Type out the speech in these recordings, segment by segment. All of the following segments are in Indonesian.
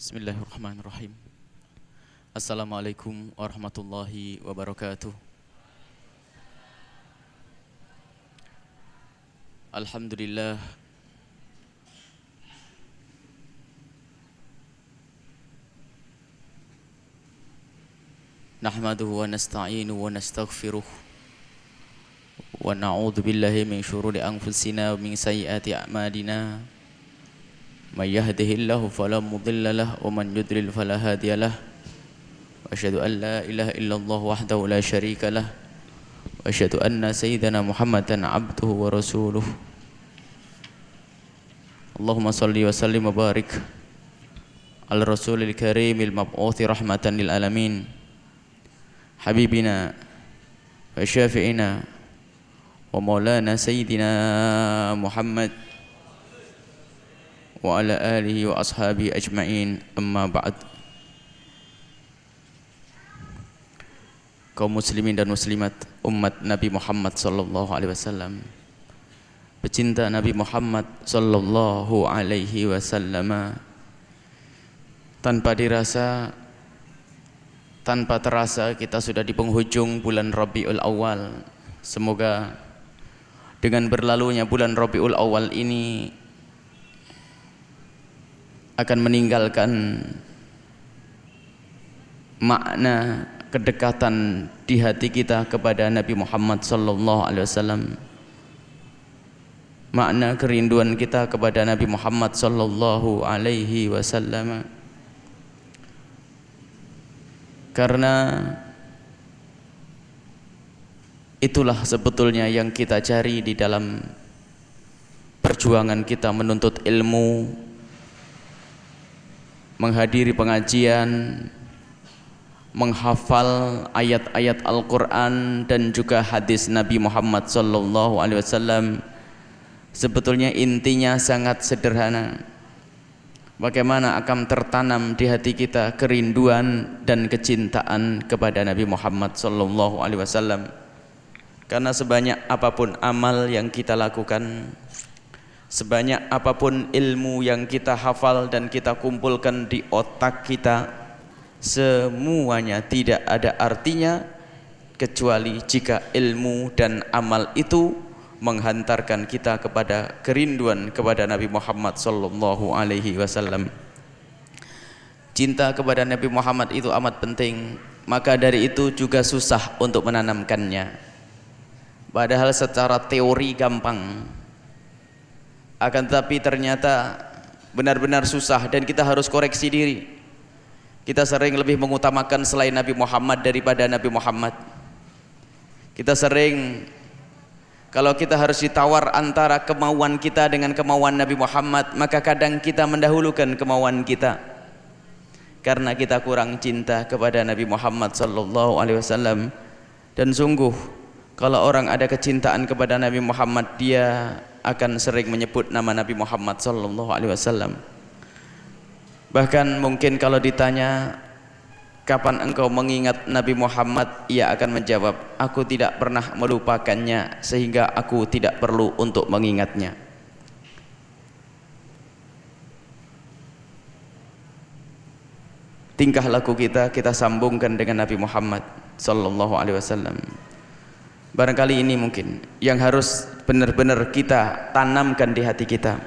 Bismillahirrahmanirrahim. Assalamualaikum warahmatullahi wabarakatuh. Alhamdulillah Nahmaduhu wa nasta'inu wa nastaghfiruh wa na'udzu billahi min shururi anfusina من يهده الله فلا مضل له ومن يضلل فلا هادي له. وأشهد أن لا إله إلا الله وحده لا شريك له. وأشهد أن سيدنا محمدا عبده ورسوله. اللهم صل وسلم وبارك على الرسول الكريم المبعوث رحمة للعالمين. حبيبنا وشافعنا ومولانا سيدنا محمد. وعلى آله وأصحابه أجمعين أما بعد kaum muslimin dan muslimat umat Nabi Muhammad sallallahu alaihi wasallam pecinta Nabi Muhammad sallallahu alaihi wasallam tanpa dirasa tanpa terasa kita sudah di penghujung bulan Rabiul Awal. Semoga dengan berlalunya bulan Rabiul Awal ini akan meninggalkan makna kedekatan di hati kita kepada Nabi Muhammad sallallahu alaihi wasallam. Makna kerinduan kita kepada Nabi Muhammad sallallahu alaihi wasallam karena itulah sebetulnya yang kita cari di dalam perjuangan kita menuntut ilmu menghadiri pengajian menghafal ayat-ayat Al-Qur'an dan juga hadis Nabi Muhammad wasallam sebetulnya intinya sangat sederhana bagaimana akan tertanam di hati kita kerinduan dan kecintaan kepada Nabi Muhammad wasallam. Karena sebanyak apa pun amal yang kita lakukan, sebanyak apa pun ilmu yang kita hafal dan kita kumpulkan di otak kita, semuanya tidak ada artinya kecuali jika ilmu dan amal itu menghantarkan kita kepada kerinduan kepada Nabi Muhammad sallallahu alaihi wasallam. Cinta kepada Nabi Muhammad itu amat penting, maka dari itu juga susah untuk menanamkannya. Padahal secara teori gampang. Akan tetapi ternyata benar-benar susah dan kita harus koreksi diri. Kita sering lebih mengutamakan selain Nabi Muhammad daripada Nabi Muhammad. Kita sering kalau kita harus ditawar antara kemauan kita dengan kemauan Nabi Muhammad, maka kadang kita mendahulukan kemauan kita. Karena kita kurang cinta kepada Nabi Muhammad sallallahu alaihi wasallam. Dan sungguh kalau orang ada kecintaan kepada Nabi Muhammad, dia akan sering menyebut nama Nabi Muhammad sallallahu alaihi wasallam. Bahkan mungkin kalau ditanya Kapan engkau mengingat Nabi Muhammad? Ia akan menjawab Aku tidak pernah melupakannya Sehingga aku tidak perlu untuk mengingatnya. Tingkah laku kita Kita sambungkan dengan Nabi Muhammad Sallallahu alaihi wasallam Barangkali ini mungkin Yang harus benar-benar kita Tanamkan di hati kita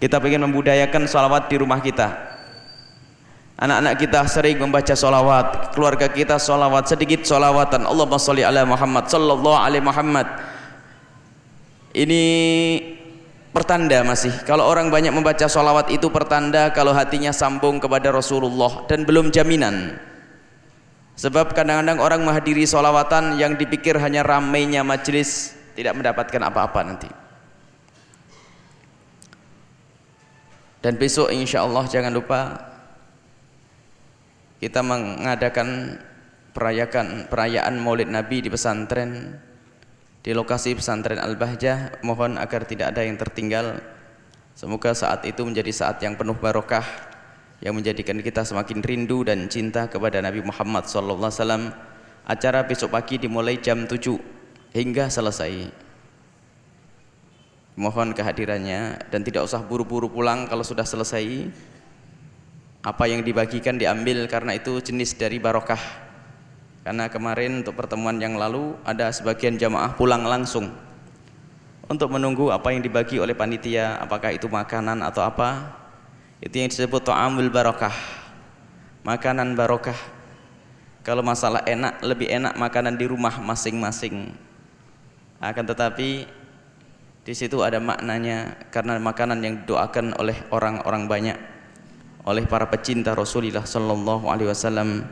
Kita ingin membudayakan salawat di rumah kita Anak-anak kita sering membaca solawat, keluarga kita solawat, sedikit solawatan. Allahumma salli ala Muhammad, sallallahu alaihi Muhammad. Ini pertanda masih. Kalau orang banyak membaca solawat itu pertanda kalau hatinya sambung kepada Rasulullah dan belum jaminan. Sebab kadang-kadang orang menghadiri solawatan yang dipikir hanya ramainya majlis tidak mendapatkan apa-apa nanti. Dan besok insya Allah jangan lupa kita mengadakan perayakan perayaan Maulid Nabi di pesantren di lokasi pesantren Al-Bahjah. Mohon agar tidak ada yang tertinggal. Semoga saat itu menjadi saat yang penuh barokah yang menjadikan kita semakin rindu dan cinta kepada Nabi Muhammad wasallam. Acara besok pagi dimulai jam 7 hingga selesai. Mohon kehadirannya dan tidak usah buru-buru pulang kalau sudah selesai. Apa yang dibagikan diambil karena itu jenis dari barokah. Karena kemarin untuk pertemuan yang lalu ada sebagian jamaah pulang langsung. Untuk menunggu apa yang dibagi oleh panitia apakah itu makanan atau apa itu yang disebut ta'amul barokah. Makanan barokah. Kalau masalah enak lebih enak makanan di rumah masing-masing. Akan tetapi di situ ada maknanya karena makanan yang didoakan oleh orang-orang banyak. Oleh para pecinta Rasulullah sallallahu alaihi wasallam.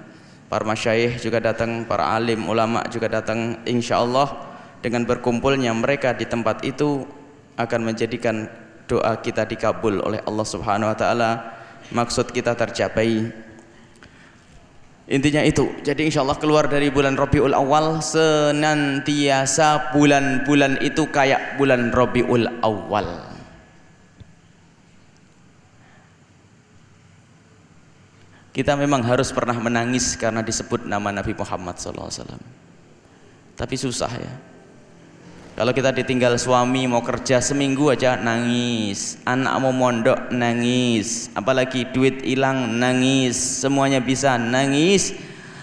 Para masyayikh juga datang, para alim ulama juga datang insyaallah dengan berkumpulnya mereka di tempat itu akan menjadikan doa kita dikabul oleh Allah Subhanahu wa taala. Maksud kita tercapai. Intinya itu. Jadi insya Allah keluar dari bulan Rabiul Awal senantiasa bulan-bulan itu kayak bulan Rabiul Awal. Kita memang harus pernah menangis karena disebut nama Nabi Muhammad SAW. Tapi susah ya. Kalau kita ditinggal suami mau kerja seminggu aja nangis, anak mau mondok nangis, apalagi duit hilang nangis, semuanya bisa nangis.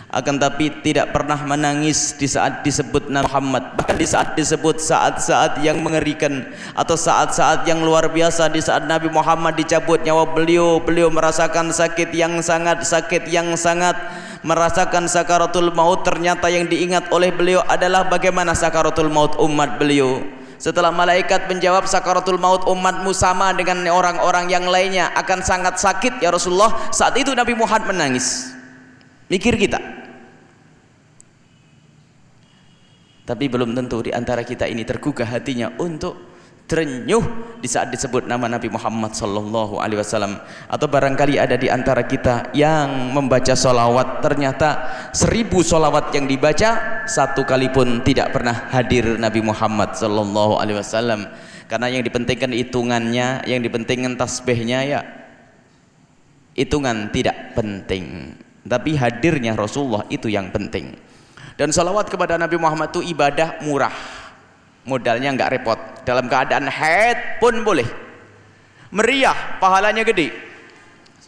Akan tapi tidak pernah menangis di saat disebut Nabi Muhammad, bahkan di saat disebut saat-saat yang mengerikan atau saat-saat yang luar biasa di saat Nabi Muhammad dicabut nyawa beliau, beliau merasakan sakit yang sangat sakit yang sangat merasakan sakaratul maut ternyata yang diingat oleh beliau adalah bagaimana sakaratul maut umat beliau. Setelah malaikat menjawab sakaratul maut umatmu sama dengan orang-orang yang lainnya akan sangat sakit ya Rasulullah. Saat itu Nabi Muhammad menangis. Mikir kita. Tapi belum tentu di antara kita ini tergugah hatinya untuk terenyuh di saat disebut nama Nabi Muhammad sallallahu alaihi wasallam. Atau barangkali ada di antara kita yang membaca solawat ternyata seribu solawat yang dibaca satu kali pun tidak pernah hadir Nabi Muhammad sallallahu alaihi wasallam. Karena yang dipentingkan hitungannya yang dipentingkan tasbihnya ya hitungan tidak penting. Tapi hadirnya Rasulullah itu yang penting. Dan salawat kepada Nabi Muhammad itu ibadah murah modalnya nggak repot. Dalam keadaan haid pun boleh. Meriah pahalanya gede.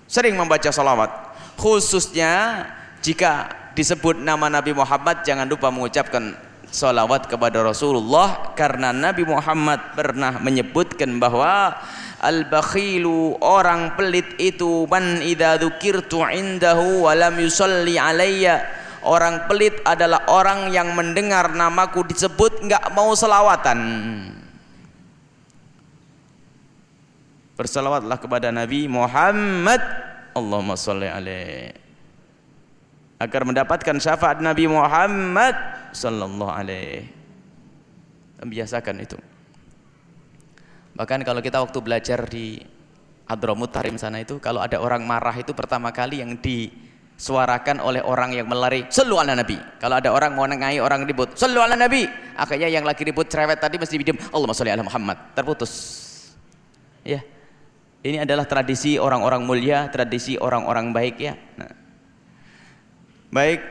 Sering membaca salawat. Khususnya jika disebut nama Nabi Muhammad jangan lupa mengucapkan salawat kepada Rasulullah karena Nabi Muhammad pernah menyebutkan bahwa al-bakhilu orang pelit itu man idza dzukirtu indahu wa lam yusalli alayya Orang pelit adalah orang yang mendengar namaku disebut nggak mau selawatan. Bersalawatlah kepada Nabi Muhammad. Allahumma salli alaih. Agar mendapatkan syafaat Nabi Muhammad sallallahu alaihi membiasakan itu. Bahkan kalau kita waktu belajar di Adramut Tarim sana itu kalau ada orang marah itu pertama kali yang di suarakan oleh orang yang melari selu ala nabi. Kalau ada orang mau nengai orang ribut selu ala nabi. Akhirnya yang lagi ribut cerewet tadi mesti diam Allahumma sholli ala Muhammad. Terputus. Ya. Ini adalah tradisi orang-orang mulia tradisi orang-orang baik ya. Nah. baik.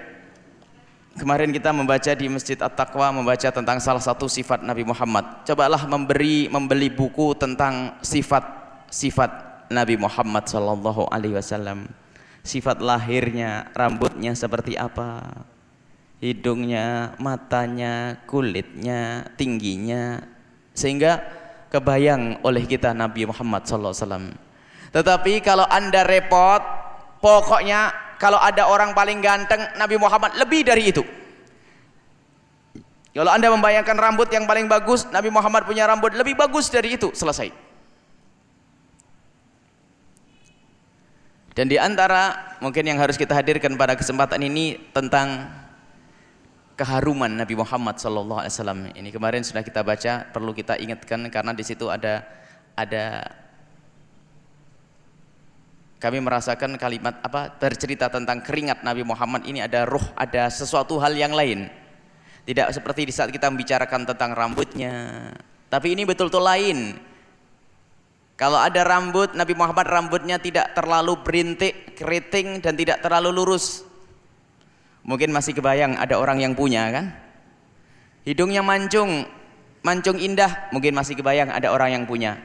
Kemarin kita membaca di Masjid At-Taqwa membaca tentang salah satu sifat Nabi Muhammad. Cobalah memberi membeli buku tentang sifat sifat Nabi Muhammad sallallahu alaihi wasallam sifat lahirnya, rambutnya seperti apa, hidungnya, matanya, kulitnya, tingginya, sehingga kebayang oleh kita Nabi Muhammad SAW. Tetapi kalau anda repot, pokoknya kalau ada orang paling ganteng, Nabi Muhammad lebih dari itu. Kalau anda membayangkan rambut yang paling bagus, Nabi Muhammad punya rambut lebih bagus dari itu, selesai. Dan di antara mungkin yang harus kita hadirkan pada kesempatan ini tentang keharuman Nabi Muhammad sallallahu alaihi wasallam. Ini kemarin sudah kita baca, perlu kita ingatkan karena di situ ada ada kami merasakan kalimat apa bercerita tentang keringat Nabi Muhammad ini ada ruh, ada sesuatu hal yang lain. Tidak seperti di saat kita membicarakan tentang rambutnya, tapi ini betul-betul lain. Kalau ada rambut, Nabi Muhammad rambutnya tidak terlalu berintik, keriting dan tidak terlalu lurus. Mungkin masih kebayang ada orang yang punya kan? Hidungnya mancung, mancung indah, mungkin masih kebayang ada orang yang punya.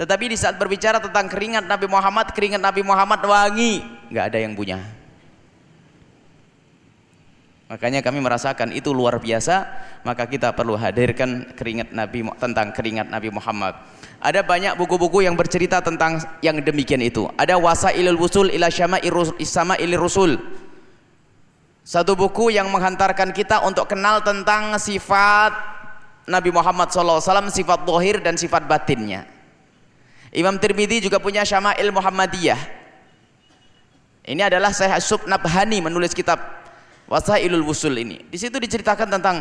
Tetapi di saat berbicara tentang keringat Nabi Muhammad, keringat Nabi Muhammad wangi, nggak ada yang punya. Makanya kami merasakan itu luar biasa, maka kita perlu hadirkan keringat Nabi tentang keringat Nabi Muhammad. Ada banyak buku-buku yang bercerita tentang yang demikian itu. Ada Wasailul Wusul ila Syama'il Rusul. Satu buku yang menghantarkan kita untuk kenal tentang sifat Nabi Muhammad SAW, sifat dohir dan sifat batinnya. Imam Tirmidzi juga punya Syama'il Muhammadiyah. Ini adalah Syekh Sub Nabhani menulis kitab Wasailul Wusul ini. Di situ diceritakan tentang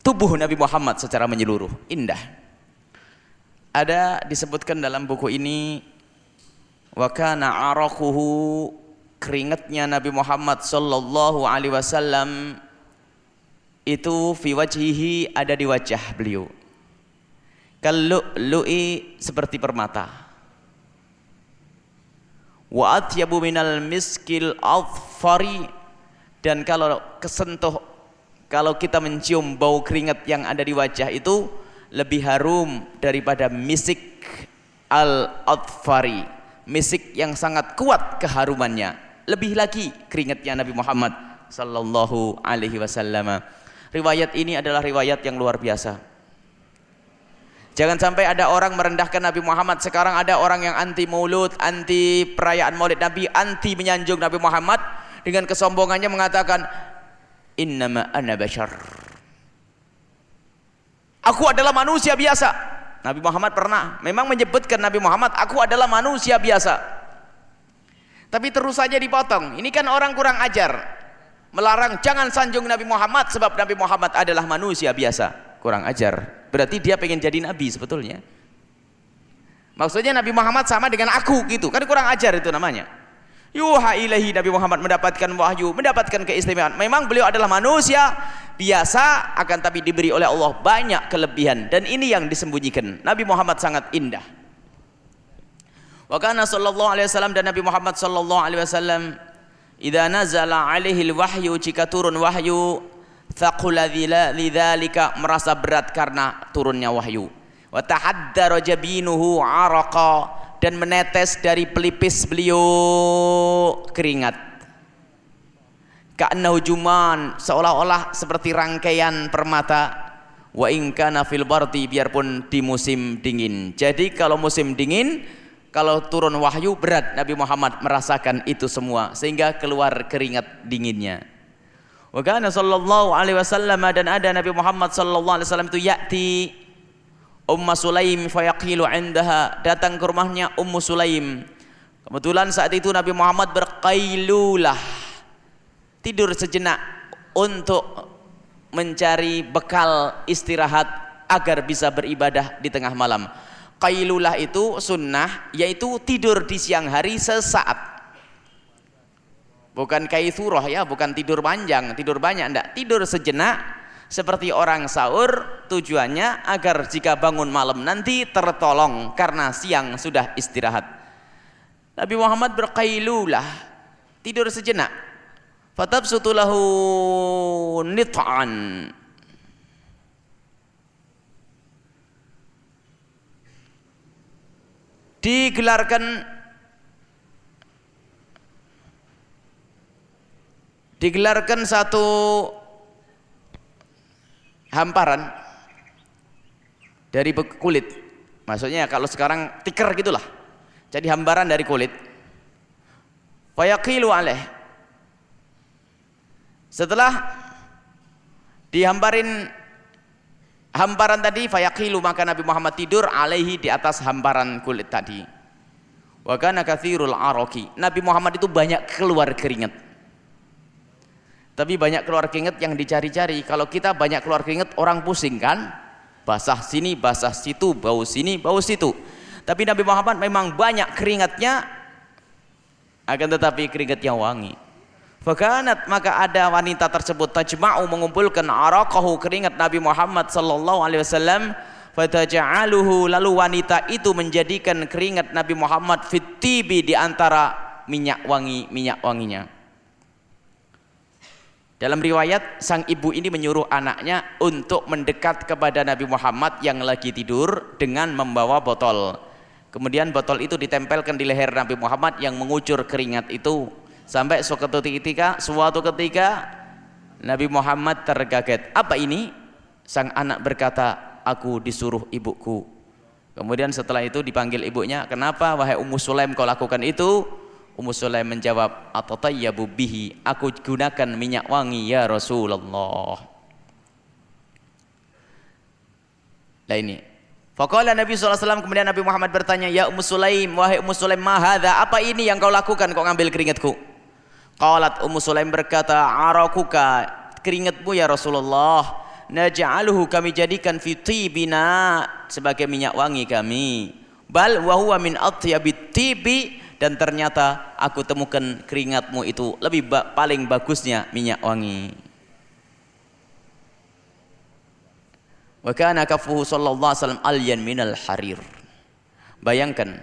tubuh Nabi Muhammad secara menyeluruh, indah. Ada disebutkan dalam buku ini wa kana araquhu keringatnya Nabi Muhammad sallallahu alaihi wasallam itu fi wajhihi ada di wajah beliau. Kalau lu'i seperti permata wa atyabu minal miskil adfari dan kalau kesentuh kalau kita mencium bau keringat yang ada di wajah itu lebih harum daripada misik al adfari misik yang sangat kuat keharumannya. Lebih lagi keringatnya Nabi Muhammad sallallahu alaihi wasallam. Riwayat ini adalah riwayat yang luar biasa. Jangan sampai ada orang merendahkan Nabi Muhammad. Sekarang ada orang yang anti maulud, anti perayaan maulid Nabi, anti menyanjung Nabi Muhammad dengan kesombongannya mengatakan innama ana bashar. Aku adalah manusia biasa. Nabi Muhammad pernah memang menyebutkan Nabi Muhammad, aku adalah manusia biasa. Tapi terus saja dipotong. Ini kan orang kurang ajar. Melarang jangan sanjung Nabi Muhammad sebab Nabi Muhammad adalah manusia biasa. Kurang ajar. Berarti dia pengen jadi nabi sebetulnya. Maksudnya Nabi Muhammad sama dengan aku gitu. Kan kurang ajar itu namanya. Yuha ilahi Nabi Muhammad mendapatkan wahyu, mendapatkan keistimewaan. Memang beliau adalah manusia biasa akan tapi diberi oleh Allah banyak kelebihan dan ini yang disembunyikan. Nabi Muhammad sangat indah. Wa kana sallallahu alaihi wasallam dan Nabi Muhammad sallallahu alaihi wasallam idza nazala alaihi alwahyu jika turun wahyu thaqula lidzalika merasa berat karena turunnya wahyu wa tahaddara jabinuhu araqa dan menetes dari pelipis beliau. Keringat. Ka'annahu juman seolah-olah seperti rangkaian permata. Wa in kana fil bardi biarpun di musim dingin. Jadi kalau musim dingin kalau turun wahyu berat Nabi Muhammad merasakan itu semua sehingga keluar keringat dinginnya. Wa kana sallallahu alaihi wasallam dan ada Nabi Muhammad sallallahu alaihi wasallam itu yati Ummu Sulaim fayaqilu indaha datang ke rumahnya Ummu Sulaim. Kebetulan saat itu Nabi Muhammad berqailulah tidur sejenak untuk mencari bekal istirahat agar bisa beribadah di tengah malam. Qailulah itu sunnah yaitu tidur di siang hari sesaat bukan kaithurah ya bukan tidur panjang tidur banyak enggak tidur sejenak seperti orang sahur tujuannya agar jika bangun malam nanti tertolong karena siang sudah istirahat. Nabi Muhammad berqailulah tidur sejenak. Fatabsutulahu nit'an. Digelarkan digelarkan satu hamparan dari kulit. Maksudnya kalau sekarang tikar gitulah. Jadi hamparan dari kulit. Fayaqilu alaih. Setelah dihamparin hamparan tadi fayaqilu maka Nabi Muhammad tidur alaihi di atas hamparan kulit tadi. Wa kana kathirul araki Nabi Muhammad itu banyak keluar keringat tapi banyak keluar keringet yang dicari-cari. Kalau kita banyak keluar keringet, orang pusing kan? Basah sini, basah situ, bau sini, bau situ. Tapi Nabi Muhammad memang banyak keringatnya, akan tetapi keringatnya wangi. Fakanat maka ada wanita tersebut tajma'u mengumpulkan araqahu keringat Nabi Muhammad sallallahu alaihi wasallam fataja'aluhu lalu wanita itu menjadikan keringat Nabi Muhammad fitibi di antara minyak wangi minyak wanginya. Dalam riwayat sang ibu ini menyuruh anaknya untuk mendekat kepada Nabi Muhammad yang lagi tidur dengan membawa botol. Kemudian botol itu ditempelkan di leher Nabi Muhammad yang mengucur keringat itu sampai suatu ketika suatu ketika Nabi Muhammad terkaget. Apa ini? Sang anak berkata, "Aku disuruh ibuku." Kemudian setelah itu dipanggil ibunya, "Kenapa wahai Ummu Sulaim kau lakukan itu?" Ummu Sulaim menjawab, "Atatayyabu bihi." Aku gunakan minyak wangi ya Rasulullah. Lah ini Faqala Nabi SAW kemudian Nabi Muhammad bertanya, Ya Ummu Sulaim, wahai Ummu Sulaim, mahadha, apa ini yang kau lakukan kau ngambil keringatku? Qalat Ummu Sulaim berkata, Arakuka, keringatmu ya Rasulullah, naj'aluhu kami jadikan fi tibina sebagai minyak wangi kami. Bal wa huwa min atyabit tibi dan ternyata aku temukan keringatmu itu lebih ba paling bagusnya minyak wangi. Wa kana kafuhu sallallahu alaihi wasallam alyan minal harir. Bayangkan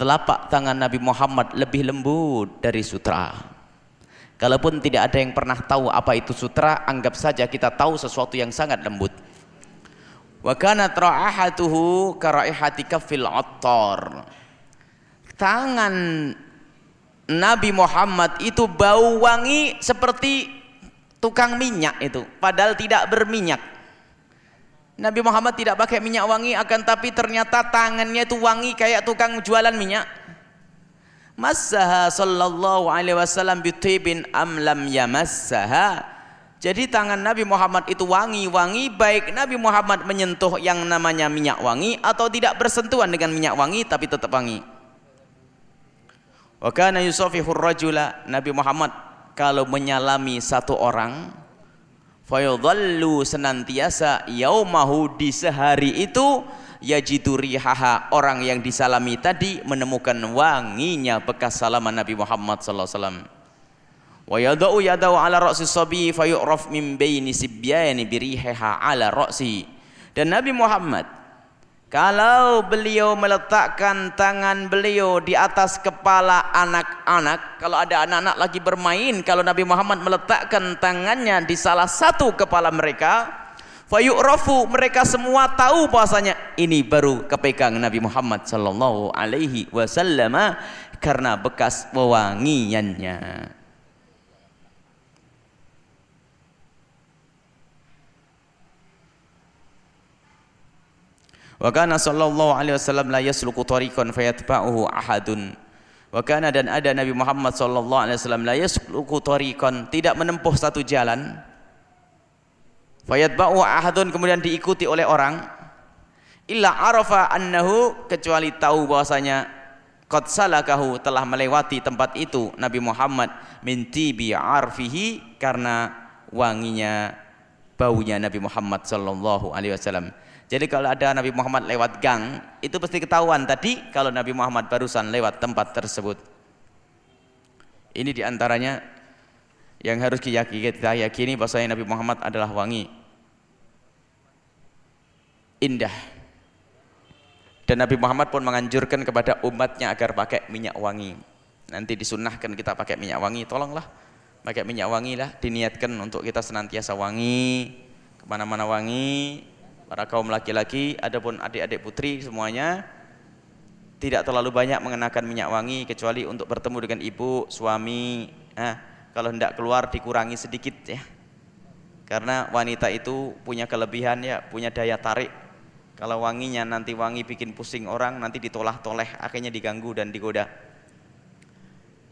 telapak tangan Nabi Muhammad lebih lembut dari sutra. Kalaupun tidak ada yang pernah tahu apa itu sutra, anggap saja kita tahu sesuatu yang sangat lembut. Wa kana ra'ahatuhu karaihati kaffil attar. Tangan Nabi Muhammad itu bau wangi seperti tukang minyak itu, padahal tidak berminyak. Nabi Muhammad tidak pakai minyak wangi akan tapi ternyata tangannya itu wangi kayak tukang jualan minyak. Massaha sallallahu alaihi wasallam bitibin am lam yamassaha. Jadi tangan Nabi Muhammad itu wangi-wangi baik Nabi Muhammad menyentuh yang namanya minyak wangi atau tidak bersentuhan dengan minyak wangi tapi tetap wangi. Wa kana yusafihur rajula Nabi Muhammad kalau menyalami satu orang fayadhallu senantiasa yaumahu di sehari itu yajidu rihaha orang yang disalami tadi menemukan wanginya bekas salaman Nabi Muhammad sallallahu alaihi wasallam. Wa yadau yadau ala ra'si sabi fayu'raf min baini sibyani birihaha ala ra'si. Dan Nabi Muhammad kalau beliau meletakkan tangan beliau di atas kepala anak-anak, kalau ada anak-anak lagi bermain, kalau Nabi Muhammad meletakkan tangannya di salah satu kepala mereka, fayu'rafu mereka semua tahu bahasanya ini baru kepegang Nabi Muhammad sallallahu alaihi wasallam karena bekas wewangiannya. Wa kana sallallahu alaihi wasallam la yasluku tariqan fayatba'uhu ahadun. Wa kana dan ada Nabi Muhammad sallallahu alaihi wasallam la yasluku tariqan, tidak menempuh satu jalan. Fayatba'uhu ahadun kemudian diikuti oleh orang illa arafa annahu kecuali tahu bahwasanya qad salakahu telah melewati tempat itu Nabi Muhammad min tibi arfihi karena wanginya baunya Nabi Muhammad sallallahu alaihi wasallam. Jadi kalau ada Nabi Muhammad lewat gang, itu pasti ketahuan tadi kalau Nabi Muhammad barusan lewat tempat tersebut. Ini di antaranya yang harus kita yakini bahwasanya Nabi Muhammad adalah wangi. Indah. Dan Nabi Muhammad pun menganjurkan kepada umatnya agar pakai minyak wangi. Nanti disunahkan kita pakai minyak wangi, tolonglah pakai minyak wangi lah, diniatkan untuk kita senantiasa wangi, ke mana-mana wangi, para kaum laki-laki adapun adik-adik putri semuanya tidak terlalu banyak mengenakan minyak wangi kecuali untuk bertemu dengan ibu, suami. Nah, kalau hendak keluar dikurangi sedikit ya. Karena wanita itu punya kelebihan ya, punya daya tarik. Kalau wanginya nanti wangi bikin pusing orang, nanti ditolah-toleh, akhirnya diganggu dan digoda.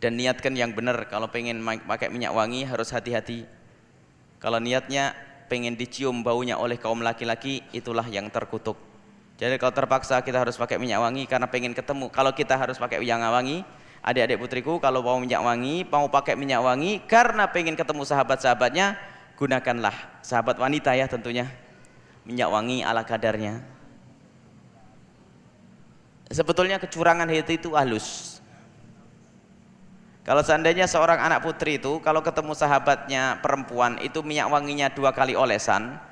Dan niatkan yang benar, kalau pengen pakai minyak wangi harus hati-hati. Kalau niatnya pengen dicium baunya oleh kaum laki-laki itulah yang terkutuk. Jadi kalau terpaksa kita harus pakai minyak wangi karena pengen ketemu. Kalau kita harus pakai minyak wangi adik-adik putriku kalau mau minyak wangi mau pakai minyak wangi karena pengen ketemu sahabat-sahabatnya gunakanlah. Sahabat wanita ya tentunya. Minyak wangi ala kadarnya. Sebetulnya kecurangan itu itu halus kalau seandainya seorang anak putri itu kalau ketemu sahabatnya perempuan itu minyak wanginya dua kali olesan,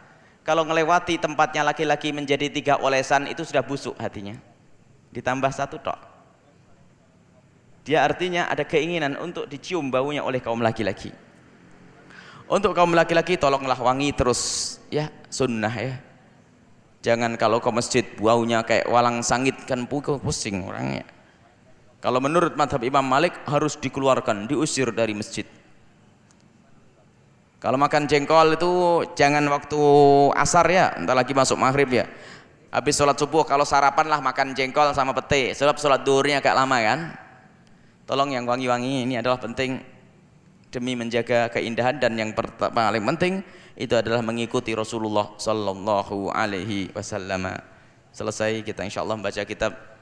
kalau melewati tempatnya laki-laki menjadi tiga olesan itu sudah busuk hatinya. Ditambah satu tok. Dia artinya ada keinginan untuk dicium baunya oleh kaum laki-laki. Untuk kaum laki-laki tolonglah wangi terus ya sunnah ya. Jangan kalau ke masjid baunya kayak walang sangit kan pusing orangnya. Kalau menurut madhab Imam Malik harus dikeluarkan, diusir dari masjid. Kalau makan jengkol itu jangan waktu asar ya, entah lagi masuk maghrib ya. Habis sholat subuh kalau sarapan lah makan jengkol sama pete. Sebab sholat duhurnya agak lama kan. Tolong yang wangi-wangi ini adalah penting demi menjaga keindahan dan yang paling penting itu adalah mengikuti Rasulullah sallallahu alaihi wasallam. Selesai kita insyaallah membaca kitab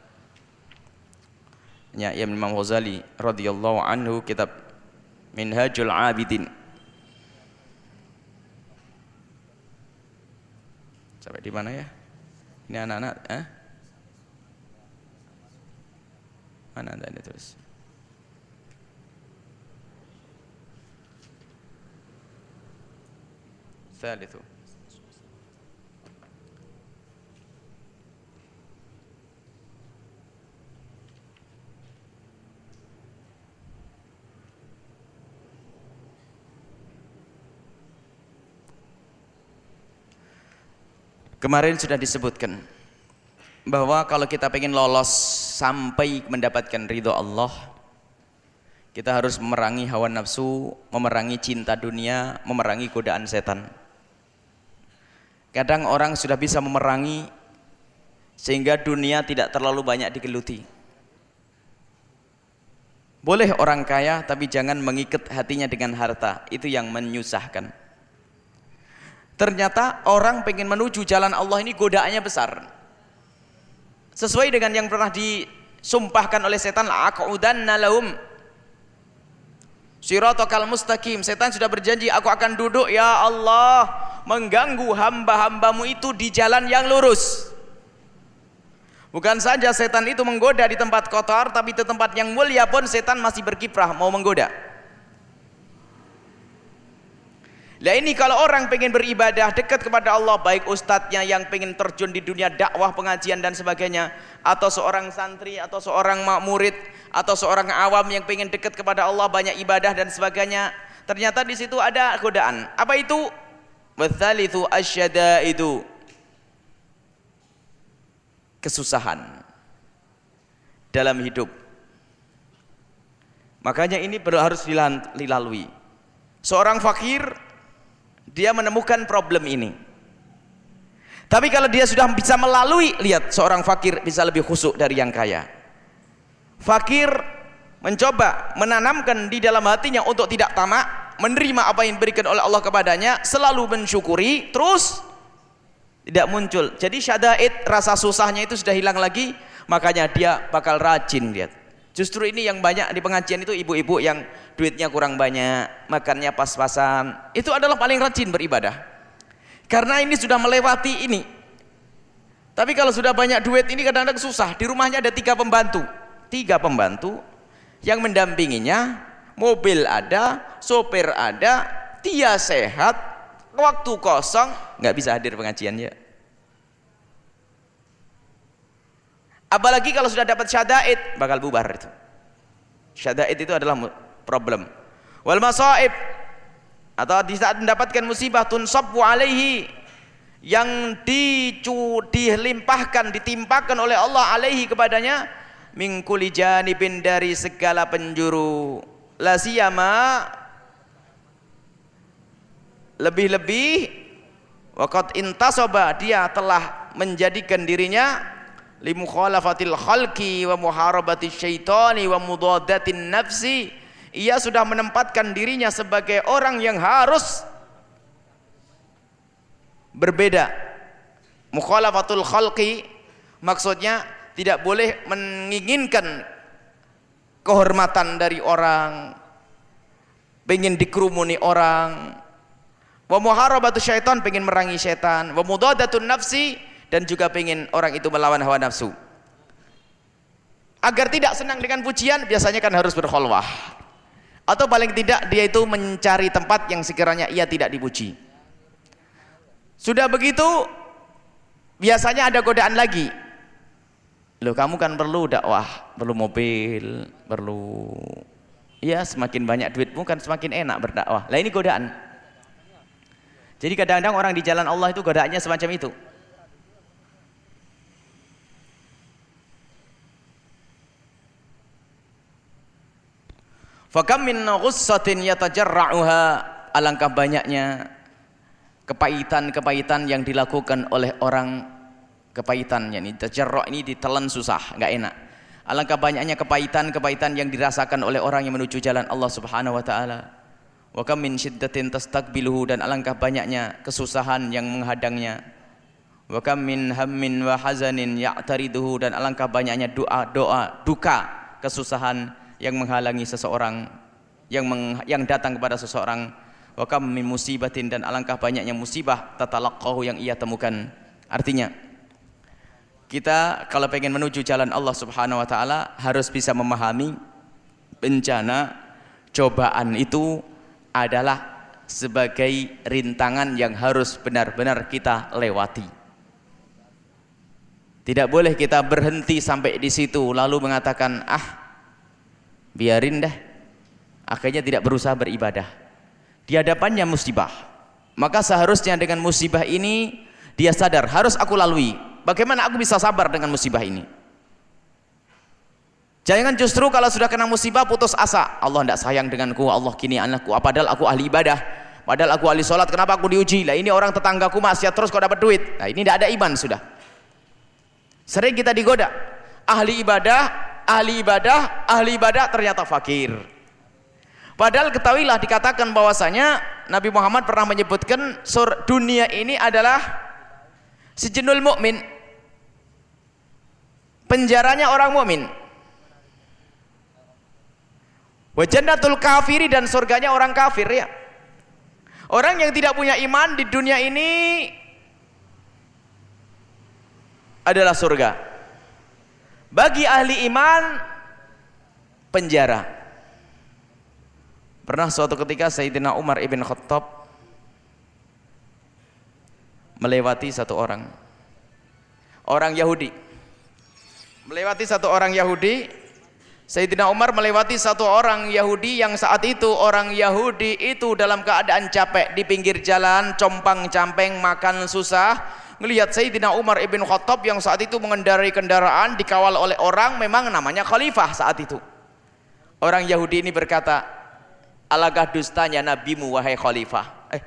ya Imam Ghazali radhiyallahu anhu kitab Minhajul Abidin. Sampai di mana ya? Ini anak-anak, eh? Mana anda ini terus? الثالث Kemarin sudah disebutkan bahwa kalau kita ingin lolos sampai mendapatkan ridho Allah, kita harus memerangi hawa nafsu, memerangi cinta dunia, memerangi godaan setan. Kadang orang sudah bisa memerangi sehingga dunia tidak terlalu banyak digeluti. Boleh orang kaya tapi jangan mengikat hatinya dengan harta, itu yang menyusahkan. Ternyata orang pengen menuju jalan Allah ini godaannya besar. Sesuai dengan yang pernah disumpahkan oleh setan, aqudanna lahum Siratokal mustaqim. Setan sudah berjanji, aku akan duduk ya Allah mengganggu hamba-hambamu itu di jalan yang lurus. Bukan saja setan itu menggoda di tempat kotor, tapi di tempat yang mulia pun setan masih berkiprah mau menggoda. Lah ini kalau orang pengen beribadah dekat kepada Allah baik ustadznya yang pengen terjun di dunia dakwah pengajian dan sebagainya atau seorang santri atau seorang murid atau seorang awam yang pengen dekat kepada Allah banyak ibadah dan sebagainya ternyata di situ ada godaan. Apa itu? Wathalithu asyada itu kesusahan dalam hidup. Makanya ini harus dilalui. Seorang fakir dia menemukan problem ini. Tapi kalau dia sudah bisa melalui lihat seorang fakir bisa lebih khusuk dari yang kaya. Fakir mencoba menanamkan di dalam hatinya untuk tidak tamak menerima apa yang diberikan oleh Allah kepadanya selalu mensyukuri terus tidak muncul. Jadi syadaid rasa susahnya itu sudah hilang lagi makanya dia bakal rajin lihat Justru ini yang banyak di pengajian itu ibu-ibu yang duitnya kurang banyak, makannya pas-pasan. Itu adalah paling rajin beribadah. Karena ini sudah melewati ini. Tapi kalau sudah banyak duit ini kadang-kadang susah. Di rumahnya ada tiga pembantu. Tiga pembantu yang mendampinginya. Mobil ada, sopir ada, dia sehat, waktu kosong, nggak bisa hadir pengajiannya. Apalagi kalau sudah dapat syadaid, bakal bubar itu. Syadaid itu adalah problem. Wal masaib atau di saat mendapatkan musibah tunsabbu alaihi yang dicu, dilimpahkan, ditimpakan oleh Allah alaihi kepadanya min kulli janibin dari segala penjuru. La siyama lebih-lebih waqad intasaba dia telah menjadikan dirinya limukhalafatil khalqi wa muharabati syaitani wa mudadatin nafsi. Ia sudah menempatkan dirinya sebagai orang yang harus berbeda. Mukhalafatul khalqi maksudnya tidak boleh menginginkan kehormatan dari orang pengen dikerumuni orang. Wa muharabatu syaitan pengen merangi syaitan. Wa mudadatun nafsi dan juga pengen orang itu melawan hawa nafsu. Agar tidak senang dengan pujian biasanya kan harus berkholwah. Atau paling tidak dia itu mencari tempat yang sekiranya ia tidak dipuji. Sudah begitu biasanya ada godaan lagi. Loh kamu kan perlu dakwah perlu mobil perlu ya semakin banyak duitmu kan semakin enak berdakwah. Lah ini godaan. Jadi kadang-kadang orang di jalan Allah itu godaannya semacam itu Fakam min ghussatin yatajarra'uha alangkah banyaknya kepahitan-kepahitan yang dilakukan oleh orang kepahitan yakni tajarra' ini ditelan susah, enggak enak. Alangkah banyaknya kepahitan-kepahitan yang dirasakan oleh orang yang menuju jalan Allah Subhanahu wa taala. Wa kam min syiddatin tastaqbiluhu dan alangkah banyaknya kesusahan yang menghadangnya. Wa kam min hammin wa hazanin ya'tariduhu dan alangkah banyaknya doa-doa duka, kesusahan yang menghalangi seseorang yang meng, yang datang kepada seseorang wa kam min musibatin dan alangkah banyaknya musibah tatalaqahu yang ia temukan artinya kita kalau pengen menuju jalan Allah Subhanahu wa taala harus bisa memahami bencana cobaan itu adalah sebagai rintangan yang harus benar-benar kita lewati. Tidak boleh kita berhenti sampai di situ lalu mengatakan, "Ah, biarin dah akhirnya tidak berusaha beribadah. Di hadapannya musibah. Maka seharusnya dengan musibah ini dia sadar harus aku lalui. Bagaimana aku bisa sabar dengan musibah ini? Jangan justru kalau sudah kena musibah putus asa. Allah tidak sayang denganku. Allah kini anakku. Padahal aku ahli ibadah. Padahal aku ahli sholat. Kenapa aku diuji? Lah ini orang tetanggaku maksiat terus kok dapat duit. Nah ini tidak ada iman sudah. Sering kita digoda. Ahli ibadah ahli ibadah, ahli ibadah ternyata fakir. Padahal ketahuilah dikatakan bahwasanya Nabi Muhammad pernah menyebutkan sur dunia ini adalah sejenul mukmin. Penjaranya orang mukmin. Wajannatul kafiri dan surganya orang kafir ya. Orang yang tidak punya iman di dunia ini adalah surga. Bagi ahli iman penjara. Pernah suatu ketika Sayyidina Umar ibn Khattab melewati satu orang. Orang Yahudi. Melewati satu orang Yahudi. Sayyidina Umar melewati satu orang Yahudi yang saat itu orang Yahudi itu dalam keadaan capek di pinggir jalan compang-camping makan susah ngelihat Sayyidina Umar ibn Khattab yang saat itu mengendarai kendaraan dikawal oleh orang memang namanya khalifah saat itu. Orang Yahudi ini berkata alagah dustanya nabimu wahai khalifah? Eh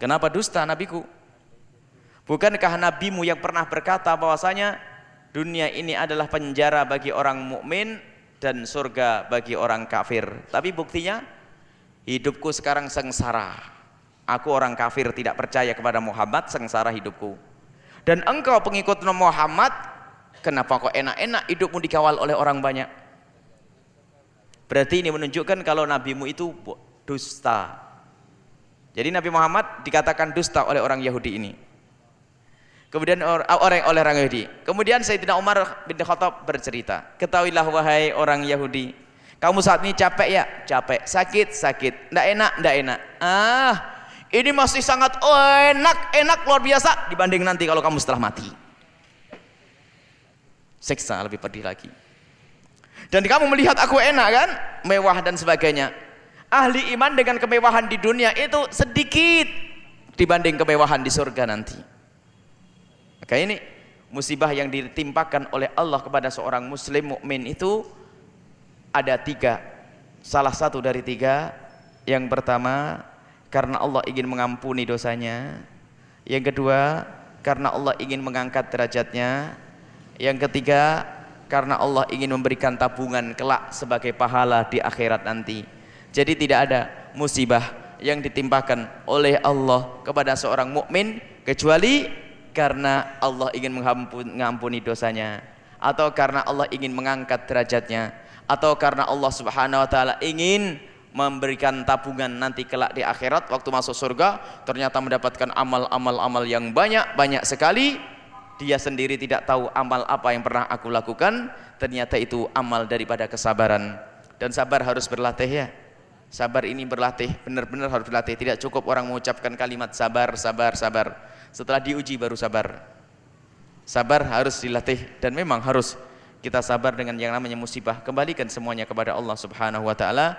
kenapa dusta nabiku? Bukankah nabimu yang pernah berkata bahwasanya dunia ini adalah penjara bagi orang mukmin dan surga bagi orang kafir? Tapi buktinya hidupku sekarang sengsara Aku orang kafir tidak percaya kepada Muhammad, sengsara hidupku. Dan engkau pengikut Muhammad, kenapa kok enak-enak hidupmu dikawal oleh orang banyak? Berarti ini menunjukkan kalau nabimu itu dusta. Jadi Nabi Muhammad dikatakan dusta oleh orang Yahudi ini. Kemudian orang oleh orang Yahudi. Kemudian Sayyidina Umar bin Khattab bercerita, "Ketahuilah wahai orang Yahudi, kamu saat ini capek ya? Capek. Sakit? Sakit. Ndak enak? Ndak enak. Ah, ini masih sangat enak, enak luar biasa dibanding nanti kalau kamu setelah mati. Seksa lebih pedih lagi. Dan kamu melihat aku enak kan? Mewah dan sebagainya. Ahli iman dengan kemewahan di dunia itu sedikit dibanding kemewahan di surga nanti. Maka ini musibah yang ditimpakan oleh Allah kepada seorang muslim mukmin itu ada tiga. Salah satu dari tiga. Yang pertama karena Allah ingin mengampuni dosanya. Yang kedua karena Allah ingin mengangkat derajatnya. Yang ketiga karena Allah ingin memberikan tabungan kelak sebagai pahala di akhirat nanti. Jadi tidak ada musibah yang ditimpakan oleh Allah kepada seorang mukmin kecuali karena Allah ingin mengampuni dosanya. Atau karena Allah ingin mengangkat derajatnya. Atau karena Allah Subhanahu wa taala ingin memberikan tabungan nanti kelak di akhirat waktu masuk surga ternyata mendapatkan amal-amal-amal yang banyak banyak sekali. Dia sendiri tidak tahu amal apa yang pernah aku lakukan. Ternyata itu amal daripada kesabaran. Dan sabar harus berlatih ya. Sabar ini berlatih benar-benar harus berlatih. Tidak cukup orang mengucapkan kalimat sabar sabar sabar. Setelah diuji baru sabar. Sabar harus dilatih dan memang harus kita sabar dengan yang namanya musibah. Kembalikan semuanya kepada Allah subhanahu wa ta'ala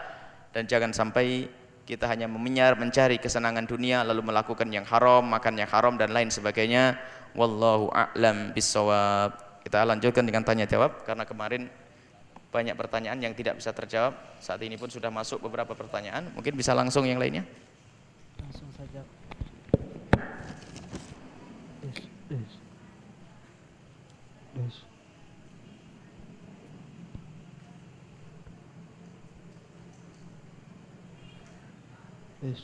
dan jangan sampai kita hanya memenyar mencari kesenangan dunia lalu melakukan yang haram, makan yang haram dan lain sebagainya. Wallahu a'lam bissawab. Kita lanjutkan dengan tanya jawab karena kemarin banyak pertanyaan yang tidak bisa terjawab. Saat ini pun sudah masuk beberapa pertanyaan. Mungkin bisa langsung yang lainnya. Langsung saja. Yes, yes. Kepada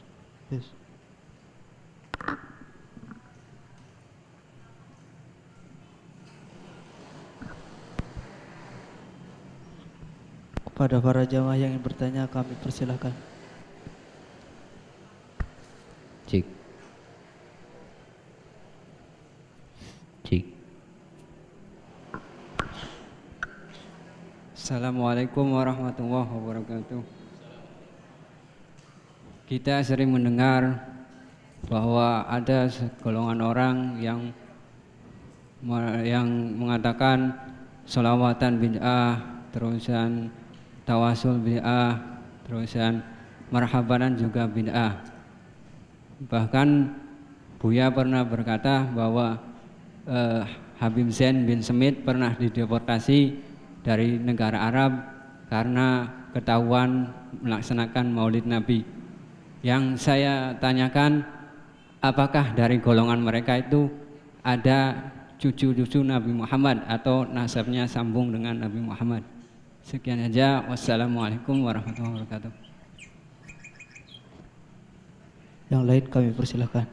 para jamaah yang ingin bertanya kami persilahkan. Cik. Cik. Assalamualaikum warahmatullahi wabarakatuh. Kita sering mendengar bahwa ada golongan orang yang yang mengatakan solawatan bid'ah, terusan tawasul bid'ah, terusan marhabanan juga bid'ah. Bahkan Buya pernah berkata bahwa eh, Habib Zain bin Semit pernah dideportasi dari negara Arab karena ketahuan melaksanakan Maulid Nabi. Yang saya tanyakan, apakah dari golongan mereka itu ada cucu-cucu Nabi Muhammad atau nasabnya sambung dengan Nabi Muhammad? Sekian saja. Wassalamualaikum warahmatullahi wabarakatuh. Yang lain kami persilahkan.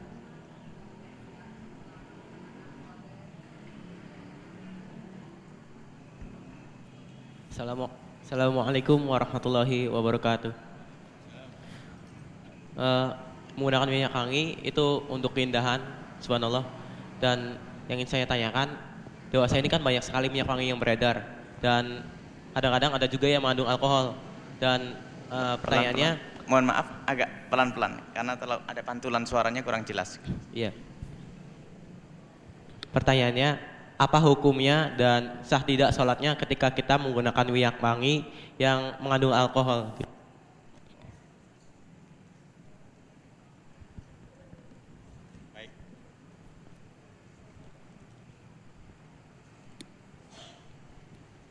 Assalamualaikum warahmatullahi wabarakatuh. Uh, menggunakan minyak wangi itu untuk keindahan, subhanallah. Dan yang ingin saya tanyakan, dewasa ini kan banyak sekali minyak wangi yang beredar. Dan kadang-kadang ada juga yang mengandung alkohol. Dan uh, pertanyaannya pelan -pelan. mohon maaf agak pelan-pelan karena kalau ada pantulan suaranya kurang jelas. Iya. Pertanyaannya apa hukumnya dan sah tidak sholatnya ketika kita menggunakan minyak wangi yang mengandung alkohol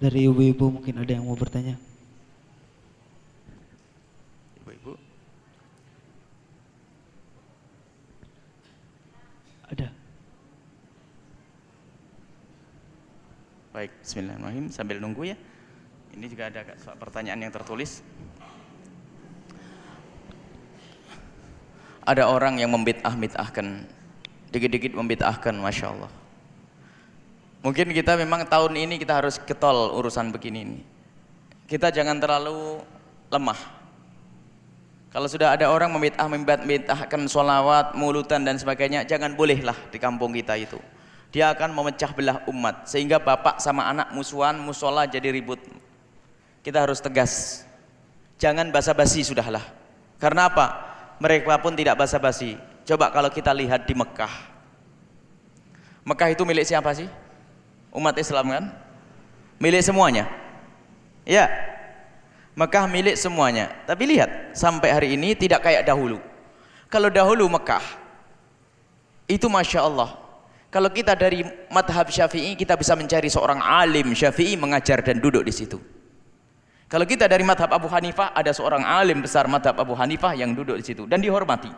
Dari ibu-ibu mungkin ada yang mau bertanya. Ibu-ibu. Ada. Baik, bismillahirrahmanirrahim sambil nunggu ya. Ini juga ada pertanyaan yang tertulis. Ada orang yang membid'ah-bid'ahkan. Dikit-dikit membid'ahkan, Masya Allah. Mungkin kita memang tahun ini kita harus ketol urusan begini ini. Kita jangan terlalu lemah. Kalau sudah ada orang memitah memitahkan solawat, mulutan dan sebagainya, jangan bolehlah di kampung kita itu. Dia akan memecah belah umat sehingga bapak sama anak musuhan, musola jadi ribut. Kita harus tegas. Jangan basa-basi sudahlah. Karena apa? Mereka pun tidak basa-basi. Coba kalau kita lihat di Mekah. Mekah itu milik siapa sih? Umat Islam kan? Milik semuanya? Ya. Mekah milik semuanya. Tapi lihat sampai hari ini tidak kayak dahulu. Kalau dahulu Mekah itu Masya Allah. Kalau kita dari madhab syafi'i kita bisa mencari seorang alim syafi'i mengajar dan duduk di situ. Kalau kita dari madhab Abu Hanifah ada seorang alim besar madhab Abu Hanifah yang duduk di situ dan dihormati.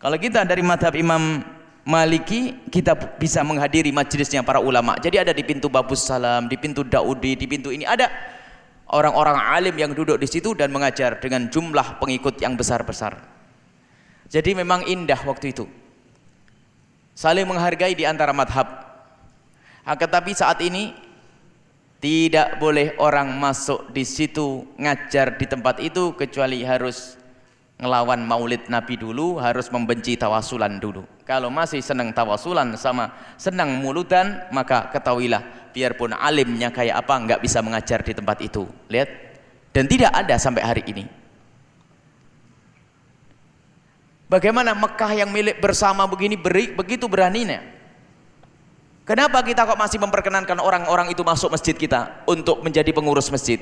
Kalau kita dari madhab Imam Maliki kita bisa menghadiri majelisnya para ulama. Jadi ada di pintu Babus Salam, di pintu Daudi, di pintu ini ada orang-orang alim yang duduk di situ dan mengajar dengan jumlah pengikut yang besar-besar. Jadi memang indah waktu itu. Saling menghargai di antara madhab. Akan tapi saat ini tidak boleh orang masuk di situ ngajar di tempat itu kecuali harus ngelawan maulid Nabi dulu harus membenci tawasulan dulu kalau masih senang tawasulan sama senang muludan maka ketahuilah biarpun alimnya kayak apa nggak bisa mengajar di tempat itu. Lihat? Dan tidak ada sampai hari ini. Bagaimana Mekah yang milik bersama begini beri, begitu beraninya? Kenapa kita kok masih memperkenankan orang-orang itu masuk masjid kita untuk menjadi pengurus masjid?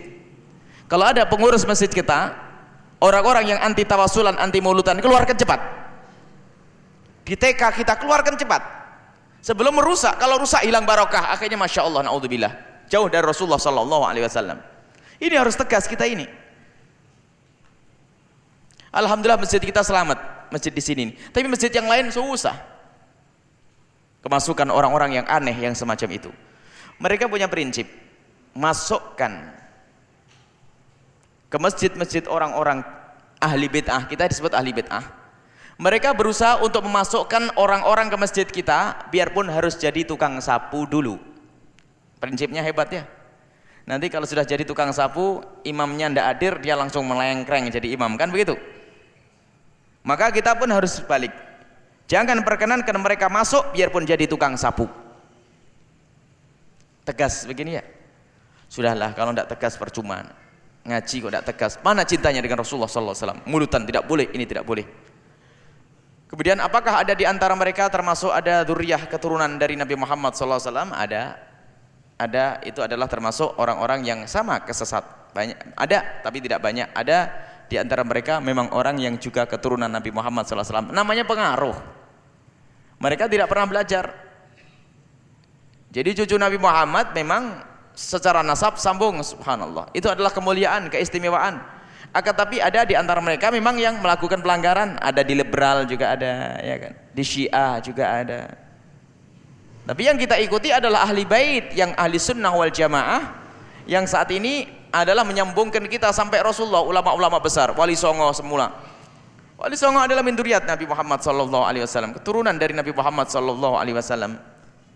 Kalau ada pengurus masjid kita orang-orang yang anti tawasulan, anti mulutan keluarkan cepat di TK kita keluarkan cepat sebelum merusak, kalau rusak hilang barokah akhirnya Masya Allah, na'udzubillah jauh dari Rasulullah Sallallahu Alaihi Wasallam Ini harus tegas kita ini. Alhamdulillah masjid kita selamat, masjid di sini. Tapi masjid yang lain susah. Kemasukan orang-orang yang aneh yang semacam itu. Mereka punya prinsip, masukkan ke masjid-masjid orang-orang ahli bid'ah, kita disebut ahli bid'ah. Mereka berusaha untuk memasukkan orang-orang ke masjid kita, biarpun harus jadi tukang sapu dulu. Prinsipnya hebat ya. Nanti kalau sudah jadi tukang sapu, imamnya ndak hadir, dia langsung melengkreng jadi imam, kan begitu? Maka kita pun harus balik. Jangan perkenankan mereka masuk biarpun jadi tukang sapu. Tegas begini ya. Sudahlah kalau tidak tegas percuma. Ngaji kok tidak tegas. Mana cintanya dengan Rasulullah wasallam? Mulutan tidak boleh, ini tidak boleh. Kemudian apakah ada di antara mereka termasuk ada zuriyah keturunan dari Nabi Muhammad wasallam? Ada. Ada itu adalah termasuk orang-orang yang sama kesesat. Banyak ada tapi tidak banyak. Ada di antara mereka memang orang yang juga keturunan Nabi Muhammad wasallam. Namanya pengaruh. Mereka tidak pernah belajar. Jadi cucu Nabi Muhammad memang secara nasab sambung subhanallah. Itu adalah kemuliaan, keistimewaan. Akan tapi ada di antara mereka memang yang melakukan pelanggaran, ada di liberal juga ada, ya kan. Di Syiah juga ada. Tapi yang kita ikuti adalah ahli bait yang ahli sunnah wal jamaah yang saat ini adalah menyambungkan kita sampai Rasulullah, ulama-ulama besar, wali songo semula. Wali songo adalah minduriat Nabi Muhammad sallallahu alaihi wasallam, keturunan dari Nabi Muhammad sallallahu alaihi wasallam.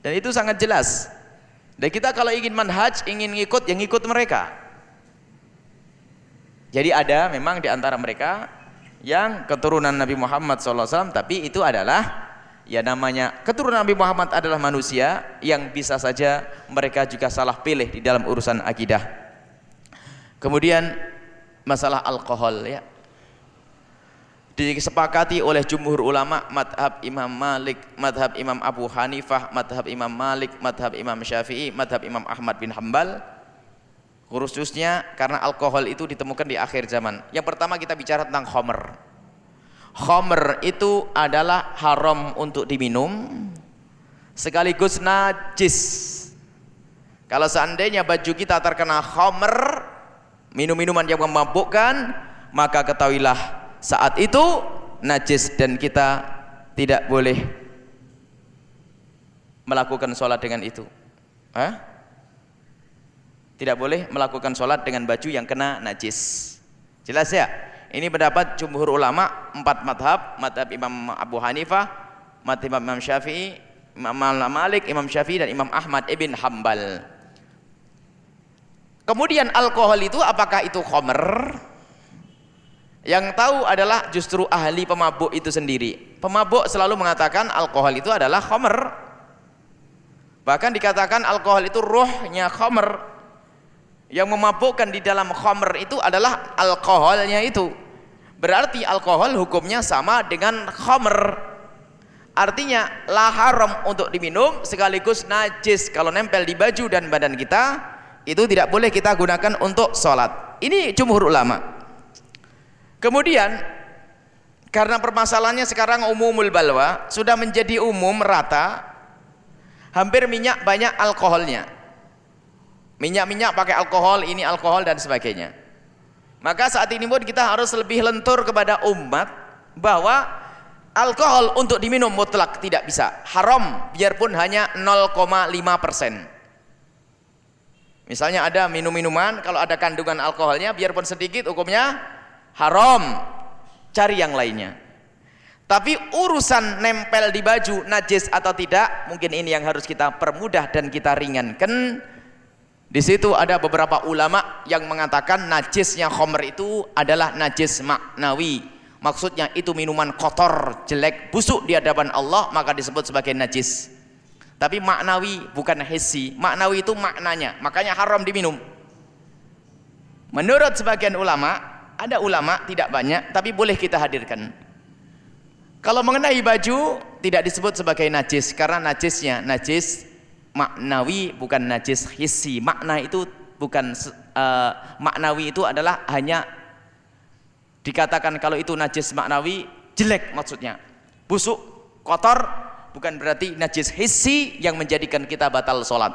Dan itu sangat jelas. Dan kita kalau ingin manhaj, ingin ngikut, yang ngikut mereka. Jadi ada memang di antara mereka yang keturunan Nabi Muhammad SAW, tapi itu adalah ya namanya keturunan Nabi Muhammad adalah manusia yang bisa saja mereka juga salah pilih di dalam urusan akidah. Kemudian masalah alkohol ya. Disepakati oleh jumhur ulama madhab Imam Malik, madhab Imam Abu Hanifah, madhab Imam Malik, madhab Imam Syafi'i, madhab Imam Ahmad bin Hambal. Khususnya karena alkohol itu ditemukan di akhir zaman. Yang pertama kita bicara tentang khomer. Khomer itu adalah haram untuk diminum sekaligus najis. Kalau seandainya baju kita terkena khomer, minum-minuman yang memabukkan, maka ketahuilah saat itu najis dan kita tidak boleh melakukan sholat dengan itu. Hah? Tidak boleh melakukan sholat dengan baju yang kena najis. Jelas ya? Ini pendapat jumhur ulama empat madhab, madhab Imam Abu Hanifah, madhab Imam Syafi'i, Imam Malik, Imam Syafi'i dan Imam Ahmad ibn Hambal. Kemudian alkohol itu apakah itu khomer? Yang tahu adalah justru ahli pemabuk itu sendiri. Pemabuk selalu mengatakan alkohol itu adalah khomer. Bahkan dikatakan alkohol itu rohnya khomer yang memabukkan di dalam khamr itu adalah alkoholnya itu. Berarti alkohol hukumnya sama dengan khamr. Artinya lah haram untuk diminum sekaligus najis. Kalau nempel di baju dan badan kita itu tidak boleh kita gunakan untuk sholat. Ini jumhur ulama. Kemudian karena permasalahannya sekarang umumul balwa sudah menjadi umum rata hampir minyak banyak alkoholnya minyak-minyak pakai alkohol, ini alkohol dan sebagainya. Maka saat ini pun kita harus lebih lentur kepada umat bahwa alkohol untuk diminum mutlak tidak bisa. Haram biarpun hanya 0,5 persen. Misalnya ada minum-minuman, kalau ada kandungan alkoholnya biarpun sedikit hukumnya haram. Cari yang lainnya. Tapi urusan nempel di baju najis atau tidak, mungkin ini yang harus kita permudah dan kita ringankan di situ ada beberapa ulama yang mengatakan najisnya khomer itu adalah najis maknawi. Maksudnya itu minuman kotor, jelek, busuk di hadapan Allah maka disebut sebagai najis. Tapi maknawi bukan hissi. Maknawi itu maknanya, makanya haram diminum. Menurut sebagian ulama, ada ulama tidak banyak tapi boleh kita hadirkan. Kalau mengenai baju tidak disebut sebagai najis karena najisnya najis maknawi bukan najis hissi makna itu bukan uh, maknawi itu adalah hanya dikatakan kalau itu najis maknawi jelek maksudnya. Busuk kotor bukan berarti najis hissi yang menjadikan kita batal sholat.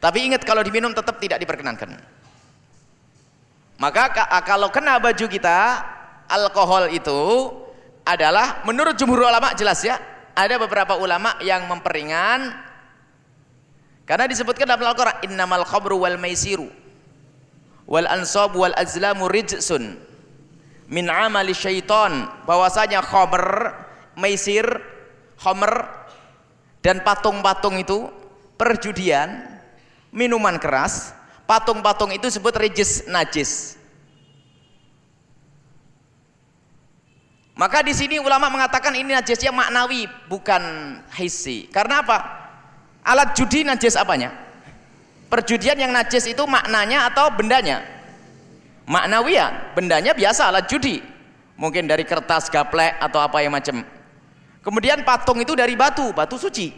Tapi ingat kalau diminum tetap tidak diperkenankan. Maka ka- kalau kena baju kita, alkohol itu adalah menurut jumhur ulama jelas ya. Ada beberapa ulama yang memperingan karena disebutkan dalam Al-Qur'an innamal khamru wal maisiru wal ansab wal azlamu rijsun min amali syaiton bahwasanya khamr, maisir, khamr dan patung-patung itu perjudian, minuman keras, patung-patung itu disebut rijis najis. Maka di sini ulama mengatakan ini najisnya maknawi bukan hissi. Karena apa? Alat judi najis apanya? Perjudian yang najis itu maknanya atau bendanya? Maknawi ya, bendanya biasa alat judi. Mungkin dari kertas, gaplek atau apa yang macam. Kemudian patung itu dari batu, batu suci.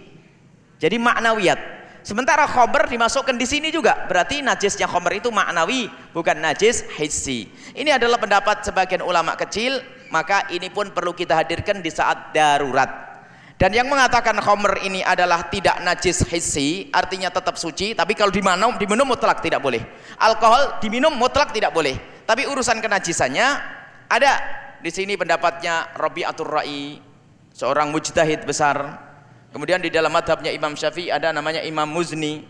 Jadi maknawiyat. Sementara khomer dimasukkan di sini juga, berarti najisnya khomer itu maknawi, bukan najis hissi. Ini adalah pendapat sebagian ulama kecil, maka ini pun perlu kita hadirkan di saat darurat. Dan yang mengatakan khomer ini adalah tidak najis hissi, artinya tetap suci, tapi kalau diminum, diminum mutlak tidak boleh. Alkohol diminum mutlak tidak boleh. Tapi urusan kenajisannya ada di sini pendapatnya Rabi'atul Ra'i, seorang mujtahid besar, Kemudian di dalam madhabnya Imam Syafi'i ada namanya Imam Muzni.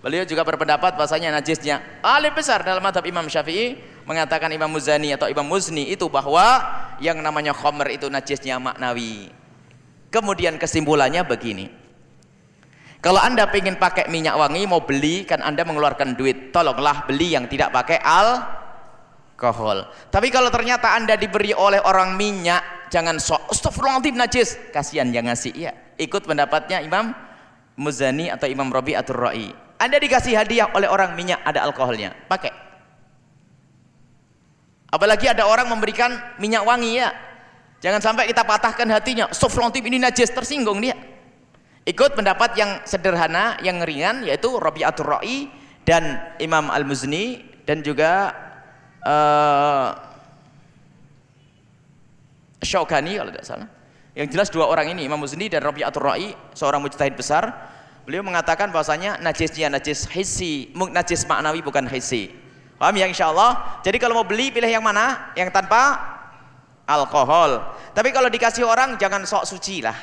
Beliau juga berpendapat bahasanya najisnya. Alim besar dalam madhab Imam Syafi'i mengatakan Imam Muzani atau Imam Muzni itu bahwa yang namanya khomer itu najisnya maknawi. Kemudian kesimpulannya begini. Kalau anda ingin pakai minyak wangi mau beli kan anda mengeluarkan duit. Tolonglah beli yang tidak pakai alkohol. Tapi kalau ternyata anda diberi oleh orang minyak jangan sok astagfirullahaladzim najis. Kasihan yang ngasih. Iya ikut pendapatnya Imam Muzani atau Imam Rabi atau Ra'i. Anda dikasih hadiah oleh orang minyak ada alkoholnya, pakai. Apalagi ada orang memberikan minyak wangi ya. Jangan sampai kita patahkan hatinya. Sofrontip ini najis tersinggung dia. Ikut pendapat yang sederhana, yang ringan yaitu Rabi'atul Ra'i dan Imam Al-Muzni dan juga uh, Syaukani kalau tidak salah. Yang jelas dua orang ini Imam Muzni dan Rabi'atul Ra'i, seorang mujtahid besar, beliau mengatakan bahwasanya najisnya najis hissi, najis maknawi bukan hissi. Paham ya insyaallah? Jadi kalau mau beli pilih yang mana? Yang tanpa alkohol. Tapi kalau dikasih orang jangan sok suci lah.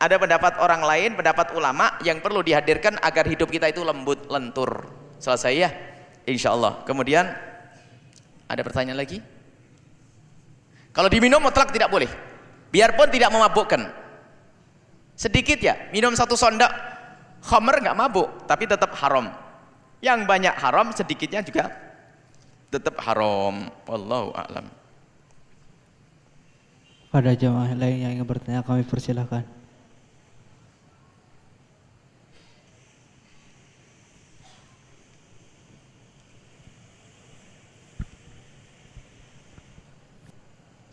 Ada pendapat orang lain, pendapat ulama yang perlu dihadirkan agar hidup kita itu lembut, lentur. Selesai ya? Insyaallah. Kemudian ada pertanyaan lagi? Kalau diminum mutlak tidak boleh biarpun tidak memabukkan sedikit ya minum satu sondak khamer nggak mabuk tapi tetap haram yang banyak haram sedikitnya juga tetap haram wallahu a'lam pada jemaah lain yang ingin bertanya kami persilahkan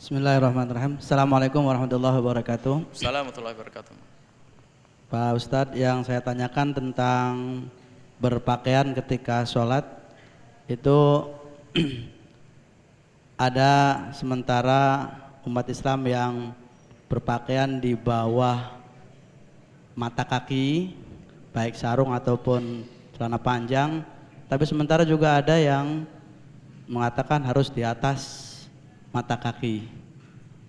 Bismillahirrahmanirrahim. Assalamualaikum warahmatullahi wabarakatuh. Assalamualaikum warahmatullahi wabarakatuh. Pak Ustadz, yang saya tanyakan tentang berpakaian ketika sholat itu ada sementara umat Islam yang berpakaian di bawah mata kaki, baik sarung ataupun celana panjang, tapi sementara juga ada yang mengatakan harus di atas mata kaki.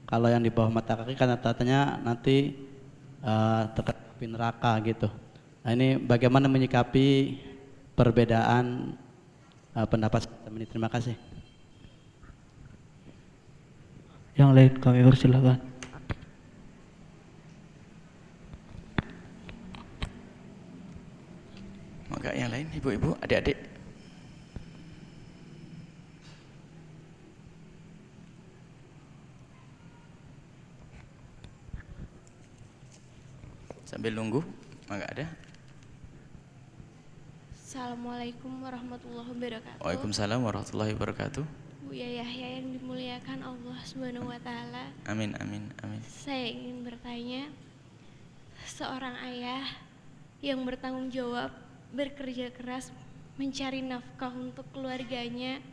Kalau yang di bawah mata kaki kan katanya nanti uh, terkena neraka gitu. Nah ini bagaimana menyikapi perbedaan uh, pendapat ini? Terima kasih. Yang lain kami persilakan. Maka yang lain ibu-ibu, adik-adik Sambil nunggu, maka ada. Assalamualaikum warahmatullahi wabarakatuh. Waalaikumsalam warahmatullahi wabarakatuh. Bu Yahya yang dimuliakan Allah Subhanahu wa taala. Amin amin amin. Saya ingin bertanya seorang ayah yang bertanggung jawab bekerja keras mencari nafkah untuk keluarganya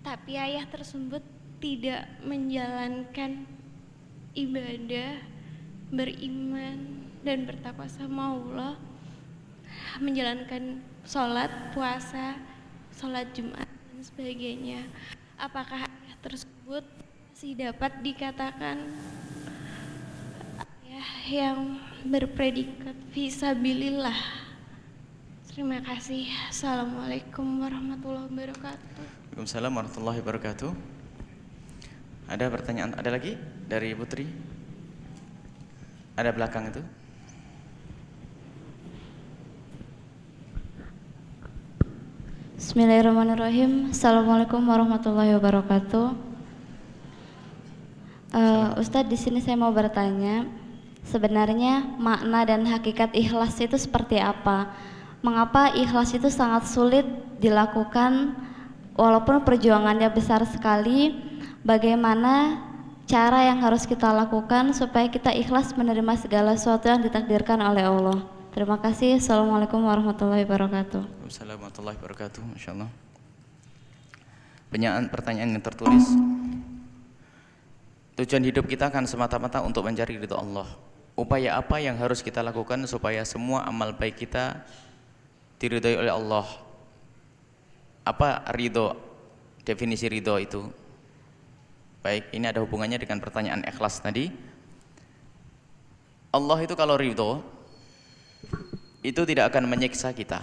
tapi ayah tersebut tidak menjalankan ibadah beriman dan bertakwa sama Allah menjalankan sholat, puasa, sholat Jumat dan sebagainya. Apakah ayah tersebut masih dapat dikatakan ayah yang berpredikat visabilillah? Terima kasih. Assalamualaikum warahmatullahi wabarakatuh. Waalaikumsalam warahmatullahi wabarakatuh. Ada pertanyaan? Ada lagi dari Putri? Ada belakang itu? Bismillahirrahmanirrahim. Assalamualaikum warahmatullahi wabarakatuh. Uh, Ustadz di sini saya mau bertanya, sebenarnya makna dan hakikat ikhlas itu seperti apa? Mengapa ikhlas itu sangat sulit dilakukan walaupun perjuangannya besar sekali? Bagaimana cara yang harus kita lakukan supaya kita ikhlas menerima segala sesuatu yang ditakdirkan oleh Allah? Terima kasih. Assalamualaikum warahmatullahi wabarakatuh. Waalaikumsalam warahmatullahi wabarakatuh. Masya Allah. Pertanyaan, pertanyaan yang tertulis. Tujuan hidup kita akan semata-mata untuk mencari ridho Allah. Upaya apa yang harus kita lakukan supaya semua amal baik kita diridhoi oleh Allah? Apa ridho? Definisi ridho itu? Baik, ini ada hubungannya dengan pertanyaan ikhlas tadi. Allah itu kalau ridho, itu tidak akan menyiksa kita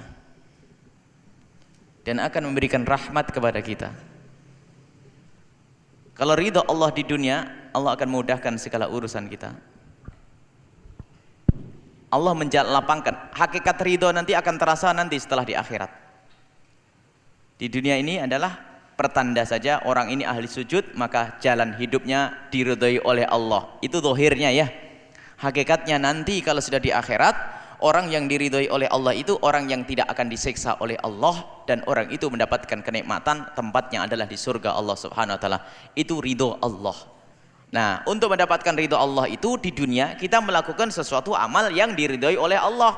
dan akan memberikan rahmat kepada kita. Kalau ridho Allah di dunia, Allah akan mudahkan segala urusan kita. Allah lapangkan hakikat ridho nanti akan terasa nanti setelah di akhirat. Di dunia ini adalah pertanda saja orang ini ahli sujud maka jalan hidupnya diridhoi oleh Allah. Itu dohirnya ya. Hakikatnya nanti kalau sudah di akhirat orang yang diridhoi oleh Allah itu orang yang tidak akan disiksa oleh Allah dan orang itu mendapatkan kenikmatan tempatnya adalah di surga Allah Subhanahu wa taala. Itu ridho Allah. Nah, untuk mendapatkan ridho Allah itu di dunia kita melakukan sesuatu amal yang diridhoi oleh Allah.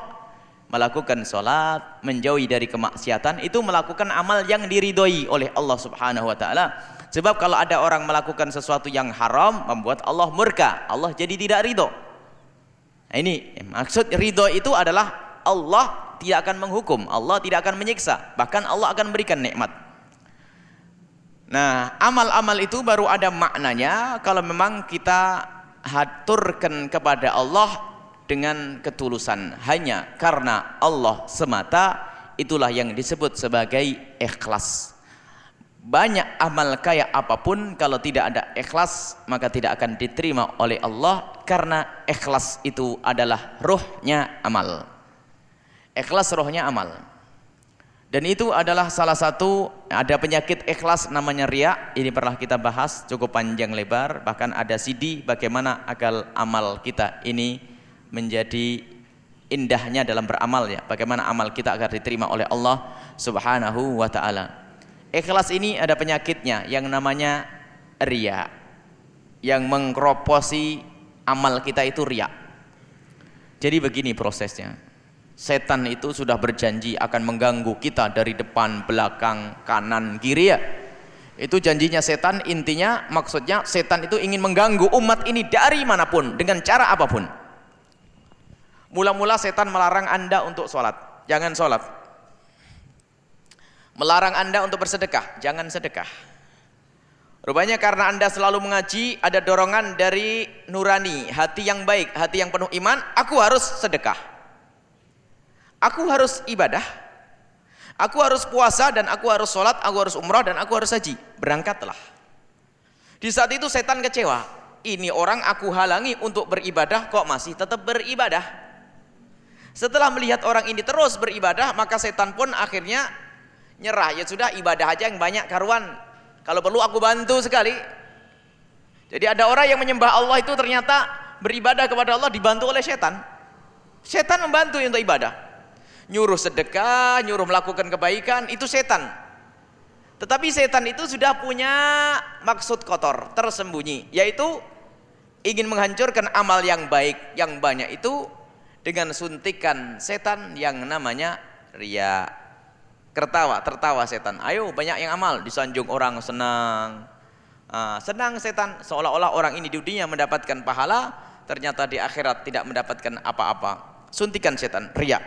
Melakukan sholat, menjauhi dari kemaksiatan itu melakukan amal yang diridhoi oleh Allah Subhanahu wa taala. Sebab kalau ada orang melakukan sesuatu yang haram membuat Allah murka, Allah jadi tidak ridho. Nah, ini maksud ridho itu adalah Allah tidak akan menghukum, Allah tidak akan menyiksa, bahkan Allah akan memberikan nikmat. Nah, amal-amal itu baru ada maknanya kalau memang kita haturkan kepada Allah dengan ketulusan hanya karena Allah semata itulah yang disebut sebagai ikhlas banyak amal kaya apa pun kalau tidak ada ikhlas maka tidak akan diterima oleh Allah karena ikhlas itu adalah rohnya amal. Ikhlas rohnya amal. Dan itu adalah salah satu ada penyakit ikhlas namanya ria ini pernah kita bahas cukup panjang lebar bahkan ada CD bagaimana agar amal kita ini menjadi indahnya dalam beramal ya bagaimana amal kita agar diterima oleh Allah subhanahu wa ta'ala Ikhlas ini ada penyakitnya yang namanya ria. Yang mengkroposi amal kita itu ria. Jadi begini prosesnya. Setan itu sudah berjanji akan mengganggu kita dari depan, belakang, kanan, kiri ya. Itu janjinya setan, intinya maksudnya setan itu ingin mengganggu umat ini dari mana pun, dengan cara apa pun. Mula-mula setan melarang anda untuk sholat. Jangan sholat Melarang Anda untuk bersedekah, jangan sedekah. Rupanya karena Anda selalu mengaji, ada dorongan dari nurani, hati yang baik, hati yang penuh iman, aku harus sedekah. Aku harus ibadah. Aku harus puasa dan aku harus sholat, aku harus umrah dan aku harus haji. Berangkatlah. Di saat itu setan kecewa. Ini orang aku halangi untuk beribadah kok masih tetap beribadah. Setelah melihat orang ini terus beribadah, maka setan pun akhirnya nyerah ya sudah ibadah aja yang banyak karuan. Kalau perlu aku bantu sekali. Jadi ada orang yang menyembah Allah itu ternyata beribadah kepada Allah dibantu oleh setan. Setan membantu untuk ibadah. Nyuruh sedekah nyuruh melakukan kebaikan itu setan. Tetapi setan itu sudah punya maksud kotor tersembunyi yaitu ingin menghancurkan amal yang baik yang banyak itu dengan suntikan setan yang namanya ria Tertawa, tertawa setan. Ayo banyak yang amal, disanjung orang senang. Uh, senang setan seolah-olah orang ini di dunia mendapatkan pahala, ternyata di akhirat tidak mendapatkan apa-apa. Suntikan setan, riak.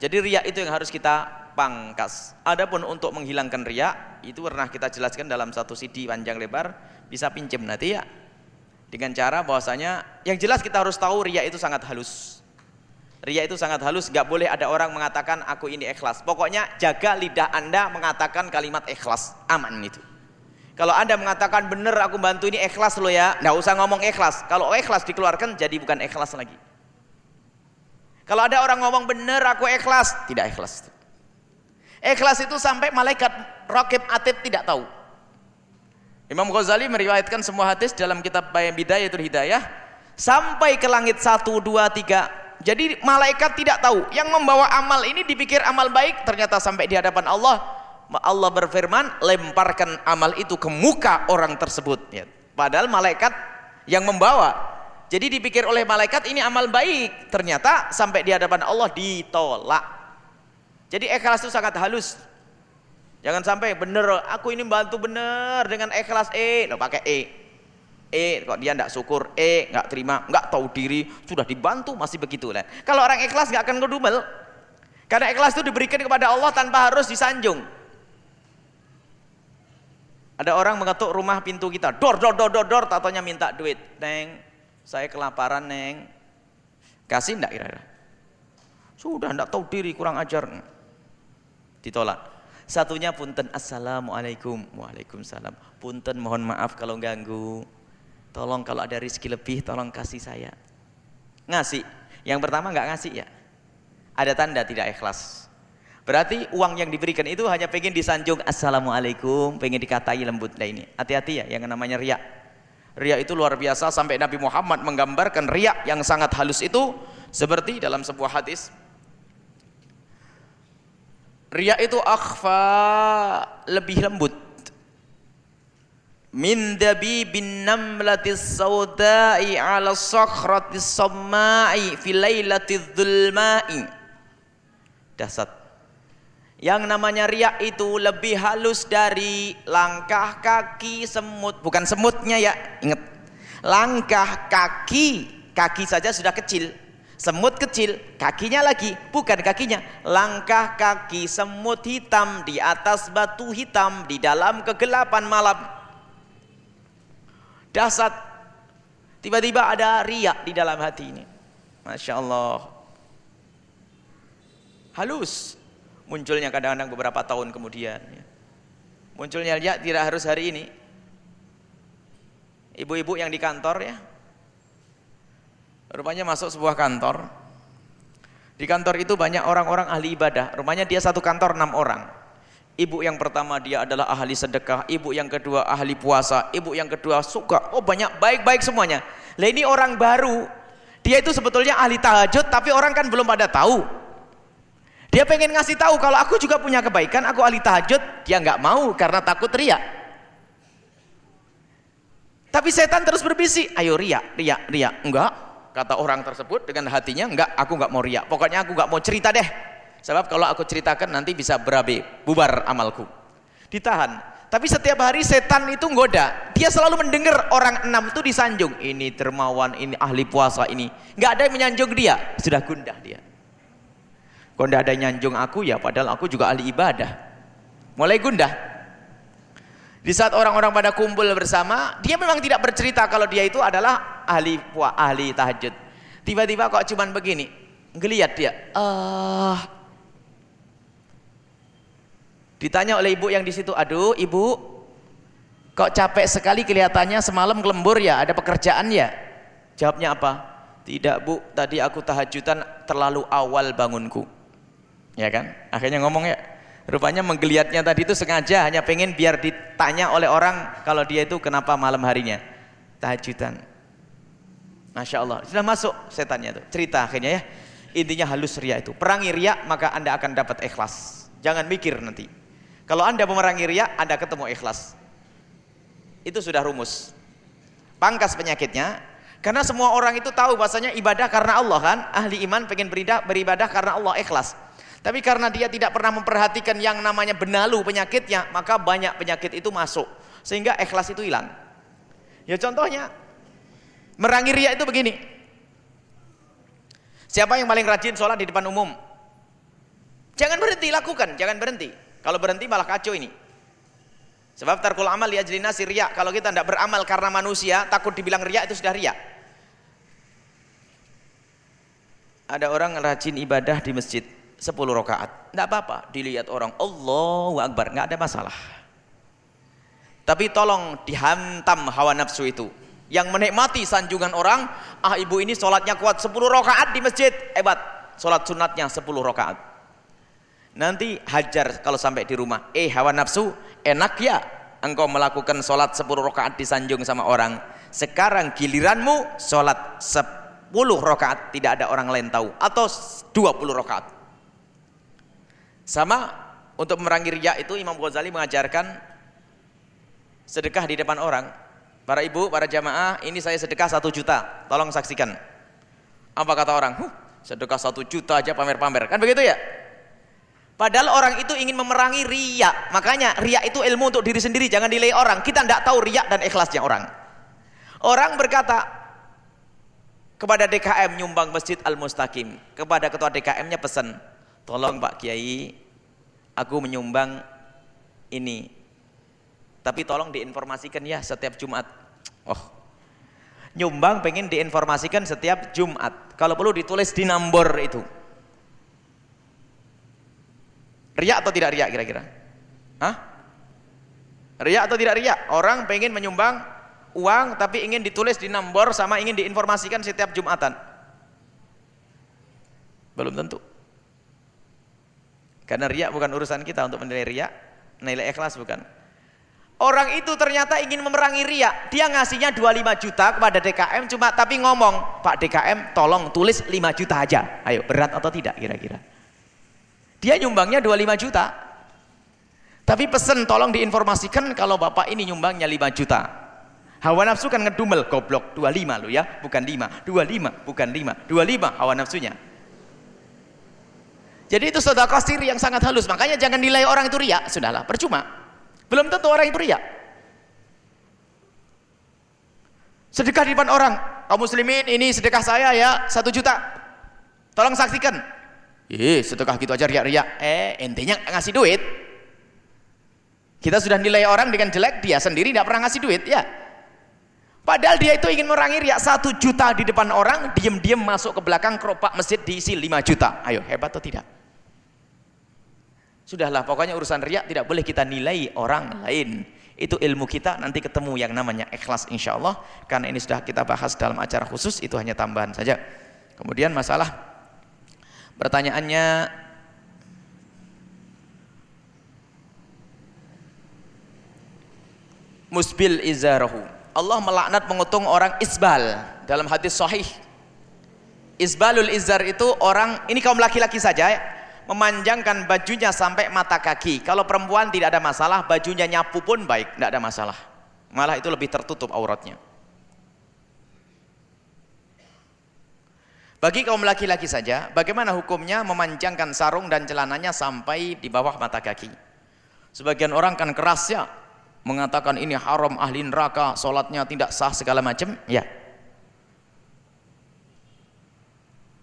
Jadi riak itu yang harus kita pangkas. Adapun untuk menghilangkan riak, Itu pernah kita jelaskan dalam satu CD panjang lebar, bisa pinjem nanti ya. Dengan cara bahwasanya yang jelas kita harus tahu ria itu sangat halus. Ria itu sangat halus, nggak boleh ada orang mengatakan aku ini ikhlas. Pokoknya jaga lidah Anda mengatakan kalimat ikhlas, aman itu. Kalau Anda mengatakan benar aku bantu ini ikhlas lo ya, nggak usah ngomong ikhlas. Kalau ikhlas dikeluarkan jadi bukan ikhlas lagi. Kalau ada orang ngomong benar aku ikhlas, tidak ikhlas. Ikhlas itu sampai malaikat Rakib Atib tidak tahu. Imam Ghazali meriwayatkan semua hadis dalam kitab Bidayatul Hidayah sampai ke langit 1 2 3. Jadi malaikat tidak tahu. Yang membawa amal ini dipikir amal baik, ternyata sampai di hadapan Allah Allah berfirman, lemparkan amal itu ke muka orang tersebut. Ya. Padahal malaikat yang membawa. Jadi dipikir oleh malaikat ini amal baik, ternyata sampai di hadapan Allah ditolak. Jadi ikhlas itu sangat halus. Jangan sampai bener, aku ini bantu bener dengan ikhlas E, lo pakai E. E kok dia tidak syukur, E nggak terima, nggak tahu diri, sudah dibantu masih begitu lah. Kalau orang ikhlas nggak akan ngedumel. Karena ikhlas itu diberikan kepada Allah tanpa harus disanjung. Ada orang mengetuk rumah pintu kita, dor dor dor dor dor, tatonya minta duit. Neng, saya kelaparan neng. Kasih enggak kira-kira? Sudah enggak tahu diri, kurang ajar. Ditolak. Satunya punten assalamualaikum, waalaikumsalam. Punten mohon maaf kalau ganggu. Tolong kalau ada rezeki lebih, tolong kasih saya. Ngasih. Yang pertama nggak ngasih ya. Ada tanda tidak ikhlas. Berarti uang yang diberikan itu hanya pengen disanjung assalamualaikum, pengen dikatai lembut lah ini. Hati-hati ya yang namanya riak. Riak itu luar biasa sampai Nabi Muhammad menggambarkan riak yang sangat halus itu seperti dalam sebuah hadis Ria itu akhfa lebih lembut. Min bin namlatis sauda'i ala sakhratis samma'i fi lailatil dhulma'i. Dasar. Yang namanya riak itu lebih halus dari langkah kaki semut. Bukan semutnya ya, ingat. Langkah kaki, kaki saja sudah kecil Semut kecil, kakinya lagi, bukan kakinya. Langkah kaki semut hitam di atas batu hitam di dalam kegelapan malam. Dasar. Tiba-tiba ada riak di dalam hati ini. Masya Allah. Halus. Munculnya kadang-kadang beberapa tahun kemudian. Ya. Munculnya riak tidak harus hari ini. Ibu-ibu yang di kantor ya, Rupanya masuk sebuah kantor. Di kantor itu banyak orang-orang ahli ibadah. Rupanya dia satu kantor enam orang. Ibu yang pertama dia adalah ahli sedekah, ibu yang kedua ahli puasa, ibu yang kedua suka. Oh banyak baik-baik semuanya. Lah ini orang baru. Dia itu sebetulnya ahli tahajud tapi orang kan belum pada tahu. Dia pengen ngasih tahu kalau aku juga punya kebaikan, aku ahli tahajud, dia nggak mau karena takut riak. Tapi setan terus berbisik, ayo riak, riak, riak. Enggak, kata orang tersebut dengan hatinya enggak aku enggak mau riak pokoknya aku enggak mau cerita deh sebab kalau aku ceritakan nanti bisa berabe bubar amalku. Ditahan. Tapi setiap hari setan itu ngoda dia selalu mendengar orang enam itu disanjung. Ini dermawan ini ahli puasa ini. Enggak ada yang menyanjung dia. Sudah gundah dia. Kalau enggak ada yang nyanjung aku? Ya padahal aku juga ahli ibadah. Mulai gundah. Di saat orang-orang pada kumpul bersama, dia memang tidak bercerita kalau dia itu adalah ahli puah, ahli tahajud. Tiba-tiba kok cuman begini, ngelihat dia. Ah. Ditanya oleh ibu yang di situ, "Aduh, ibu, kok capek sekali kelihatannya semalam kelembur ya? Ada pekerjaan ya?" Jawabnya apa? "Tidak, Bu. Tadi aku tahajudan terlalu awal bangunku." Ya kan? Akhirnya ngomong ya, Rupanya menggeliatnya tadi itu sengaja hanya pengen biar ditanya oleh orang kalau dia itu kenapa malam harinya tahajudan. Masya Allah, sudah masuk setannya itu. Cerita akhirnya ya. Intinya halus ria itu. Perangi ria maka anda akan dapat ikhlas. Jangan mikir nanti. Kalau anda memerangi ria, anda ketemu ikhlas. Itu sudah rumus. Pangkas penyakitnya. Karena semua orang itu tahu bahasanya ibadah karena Allah kan. Ahli iman pengen beribadah, beribadah karena Allah ikhlas. Tapi karena dia tidak pernah memperhatikan yang namanya benalu penyakitnya, maka banyak penyakit itu masuk. Sehingga ikhlas itu hilang. Ya contohnya, merangi ria itu begini. Siapa yang paling rajin sholat di depan umum? Jangan berhenti, lakukan. Jangan berhenti. Kalau berhenti malah kacau ini. Sebab tarkul amal ya jadi nasi riak. Kalau kita tidak beramal karena manusia, takut dibilang riak itu sudah riak. Ada orang rajin ibadah di masjid 10 rakaat. Tidak apa-apa, dilihat orang Allahu Akbar, nggak ada masalah. Tapi tolong dihantam hawa nafsu itu. Yang menikmati sanjungan orang, ah ibu ini sholatnya kuat 10 rakaat di masjid, hebat. Sholat sunatnya 10 rakaat. Nanti hajar kalau sampai di rumah. Eh hawa nafsu, enak ya engkau melakukan sholat 10 rakaat disanjung sama orang. Sekarang giliranmu sholat 10 rakaat tidak ada orang lain tahu atau 20 rakaat. Sama untuk memerangi riya itu Imam Ghazali mengajarkan sedekah di depan orang. Para ibu, para jamaah, ini saya sedekah satu juta. Tolong saksikan. Apa kata orang? Huh, sedekah satu juta aja pamer-pamer. Kan begitu ya? Padahal orang itu ingin memerangi riak. Makanya riak itu ilmu untuk diri sendiri, jangan nilai orang. Kita tidak tahu riak dan ikhlasnya orang. Orang berkata kepada DKM nyumbang Masjid Al-Mustaqim. Kepada ketua DKM-nya pesan, tolong Pak Kiai, aku menyumbang ini. Tapi tolong diinformasikan ya setiap Jumat. Oh, nyumbang pengen diinformasikan setiap Jumat. Kalau perlu ditulis di nomor itu. Riak atau tidak riak kira-kira? Hah? Riak atau tidak riak? Orang pengen menyumbang uang tapi ingin ditulis di nomor sama ingin diinformasikan setiap Jumatan. Belum tentu. Karena riak bukan urusan kita untuk menilai riak, nilai ikhlas bukan. Orang itu ternyata ingin memerangi riak. Dia ngasihnya 25 juta kepada DKM cuma tapi ngomong, "Pak DKM, tolong tulis 5 juta aja." Ayo, berat atau tidak kira-kira? Dia nyumbangnya 25 juta. Tapi pesen tolong diinformasikan kalau bapak ini nyumbangnya 5 juta. Hawa nafsu kan ngedumel, goblok 25 lo ya, bukan 5. 25, bukan 5. 25 hawa nafsunya. Jadi itu sedekah siri yang sangat halus. Makanya jangan nilai orang itu riak, sudahlah, percuma. Belum tentu orang itu riak. Sedekah di depan orang, kaum muslimin ini sedekah saya ya, satu juta. Tolong saksikan, Eh, sedekah gitu aja riak-riak. Eh, intinya ngasih duit. Kita sudah nilai orang dengan jelek, dia sendiri tidak pernah ngasih duit, ya. Padahal dia itu ingin merangi riak satu juta di depan orang, diem-diem masuk ke belakang keropak masjid diisi lima juta. Ayo, hebat atau tidak? Sudahlah, pokoknya urusan riak tidak boleh kita nilai orang lain. Itu ilmu kita, nanti ketemu yang namanya ikhlas insya Allah. Karena ini sudah kita bahas dalam acara khusus, itu hanya tambahan saja. Kemudian masalah Pertanyaannya Musbil izarahu. Allah melaknat mengutung orang isbal dalam hadis sahih. Isbalul izar itu orang ini kaum laki-laki saja ya, memanjangkan bajunya sampai mata kaki. Kalau perempuan tidak ada masalah, bajunya nyapu pun baik, tidak ada masalah. Malah itu lebih tertutup auratnya. Bagi kaum laki-laki saja, bagaimana hukumnya memanjangkan sarung dan celananya sampai di bawah mata kaki? Sebagian orang kan keras ya, mengatakan ini haram ahli neraka, solatnya tidak sah segala macam, ya.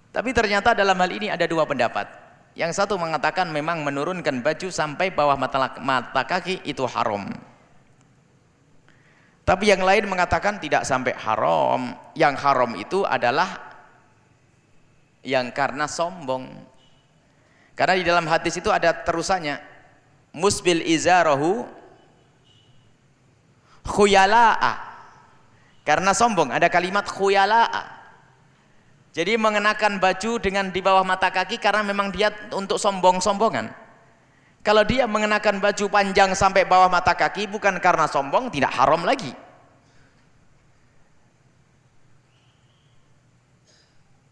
Tapi ternyata dalam hal ini ada dua pendapat. Yang satu mengatakan memang menurunkan baju sampai bawah mata, mata kaki itu haram. Tapi yang lain mengatakan tidak sampai haram. Yang haram itu adalah yang karena sombong. Karena di dalam hadis itu ada terusannya. Musbil izarahu khuyala'a. Karena sombong ada kalimat khuyala'a. Jadi mengenakan baju dengan di bawah mata kaki karena memang dia untuk sombong-sombongan. Kalau dia mengenakan baju panjang sampai bawah mata kaki bukan karena sombong, tidak haram lagi.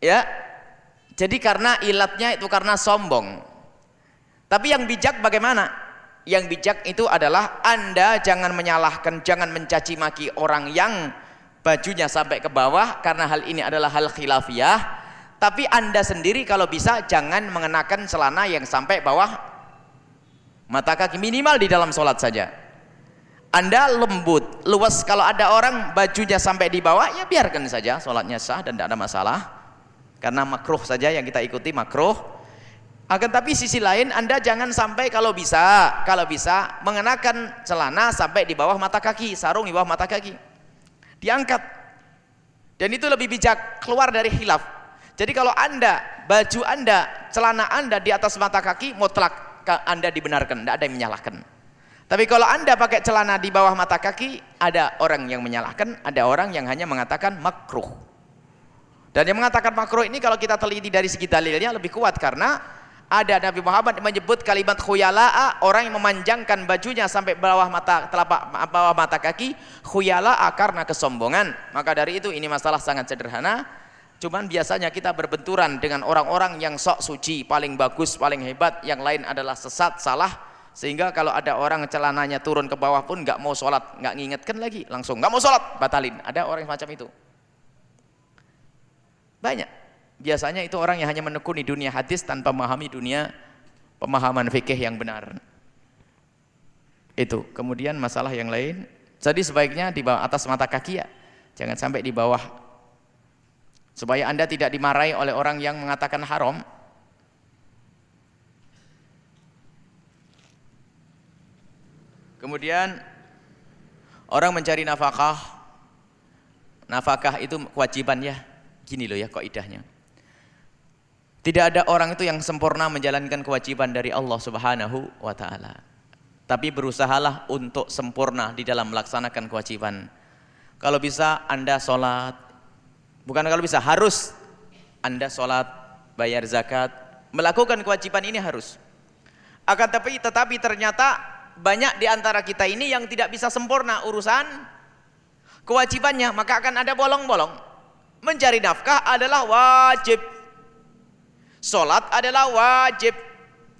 Ya, jadi karena ilatnya itu karena sombong. Tapi yang bijak bagaimana? Yang bijak itu adalah Anda jangan menyalahkan, jangan mencaci maki orang yang bajunya sampai ke bawah karena hal ini adalah hal khilafiyah. Tapi Anda sendiri kalau bisa jangan mengenakan celana yang sampai bawah mata kaki minimal di dalam sholat saja. Anda lembut, luas kalau ada orang bajunya sampai di bawah ya biarkan saja sholatnya sah dan tidak ada masalah karena makruh saja yang kita ikuti makruh Akan tapi sisi lain Anda jangan sampai kalau bisa, kalau bisa mengenakan celana sampai di bawah mata kaki, sarung di bawah mata kaki. Diangkat. Dan itu lebih bijak keluar dari khilaf. Jadi kalau Anda, baju Anda, celana Anda di atas mata kaki, mutlak Anda dibenarkan, tidak ada yang menyalahkan. Tapi kalau Anda pakai celana di bawah mata kaki, ada orang yang menyalahkan, ada orang yang hanya mengatakan makruh. Dan yang mengatakan makruh ini kalau kita teliti dari segi dalilnya lebih kuat karena ada Nabi Muhammad menyebut kalimat khuyala'a orang yang memanjangkan bajunya sampai bawah mata telapak bawah mata kaki khuyala'a karena kesombongan. Maka dari itu ini masalah sangat sederhana. Cuman biasanya kita berbenturan dengan orang-orang yang sok suci paling bagus paling hebat yang lain adalah sesat salah. Sehingga kalau ada orang celananya turun ke bawah pun nggak mau sholat nggak ngingetkan lagi langsung nggak mau sholat batalin. Ada orang semacam itu banyak biasanya itu orang yang hanya menekuni dunia hadis tanpa memahami dunia pemahaman fikih yang benar. Itu. Kemudian masalah yang lain, jadi sebaiknya di bawah atas mata kaki ya. Jangan sampai di bawah. Supaya Anda tidak dimarahi oleh orang yang mengatakan haram. Kemudian orang mencari nafkah. Nafkah itu kewajiban ya. Gini loh ya kaidahnya. Tidak ada orang itu yang sempurna menjalankan kewajiban dari Allah Subhanahu wa taala. Tapi berusahalah untuk sempurna di dalam melaksanakan kewajiban. Kalau bisa Anda sholat, bukan kalau bisa, harus Anda sholat, bayar zakat, melakukan kewajiban ini harus. Akan tapi tetapi ternyata banyak di antara kita ini yang tidak bisa sempurna urusan kewajibannya, maka akan ada bolong-bolong. Mencari nafkah adalah wajib Salat adalah wajib.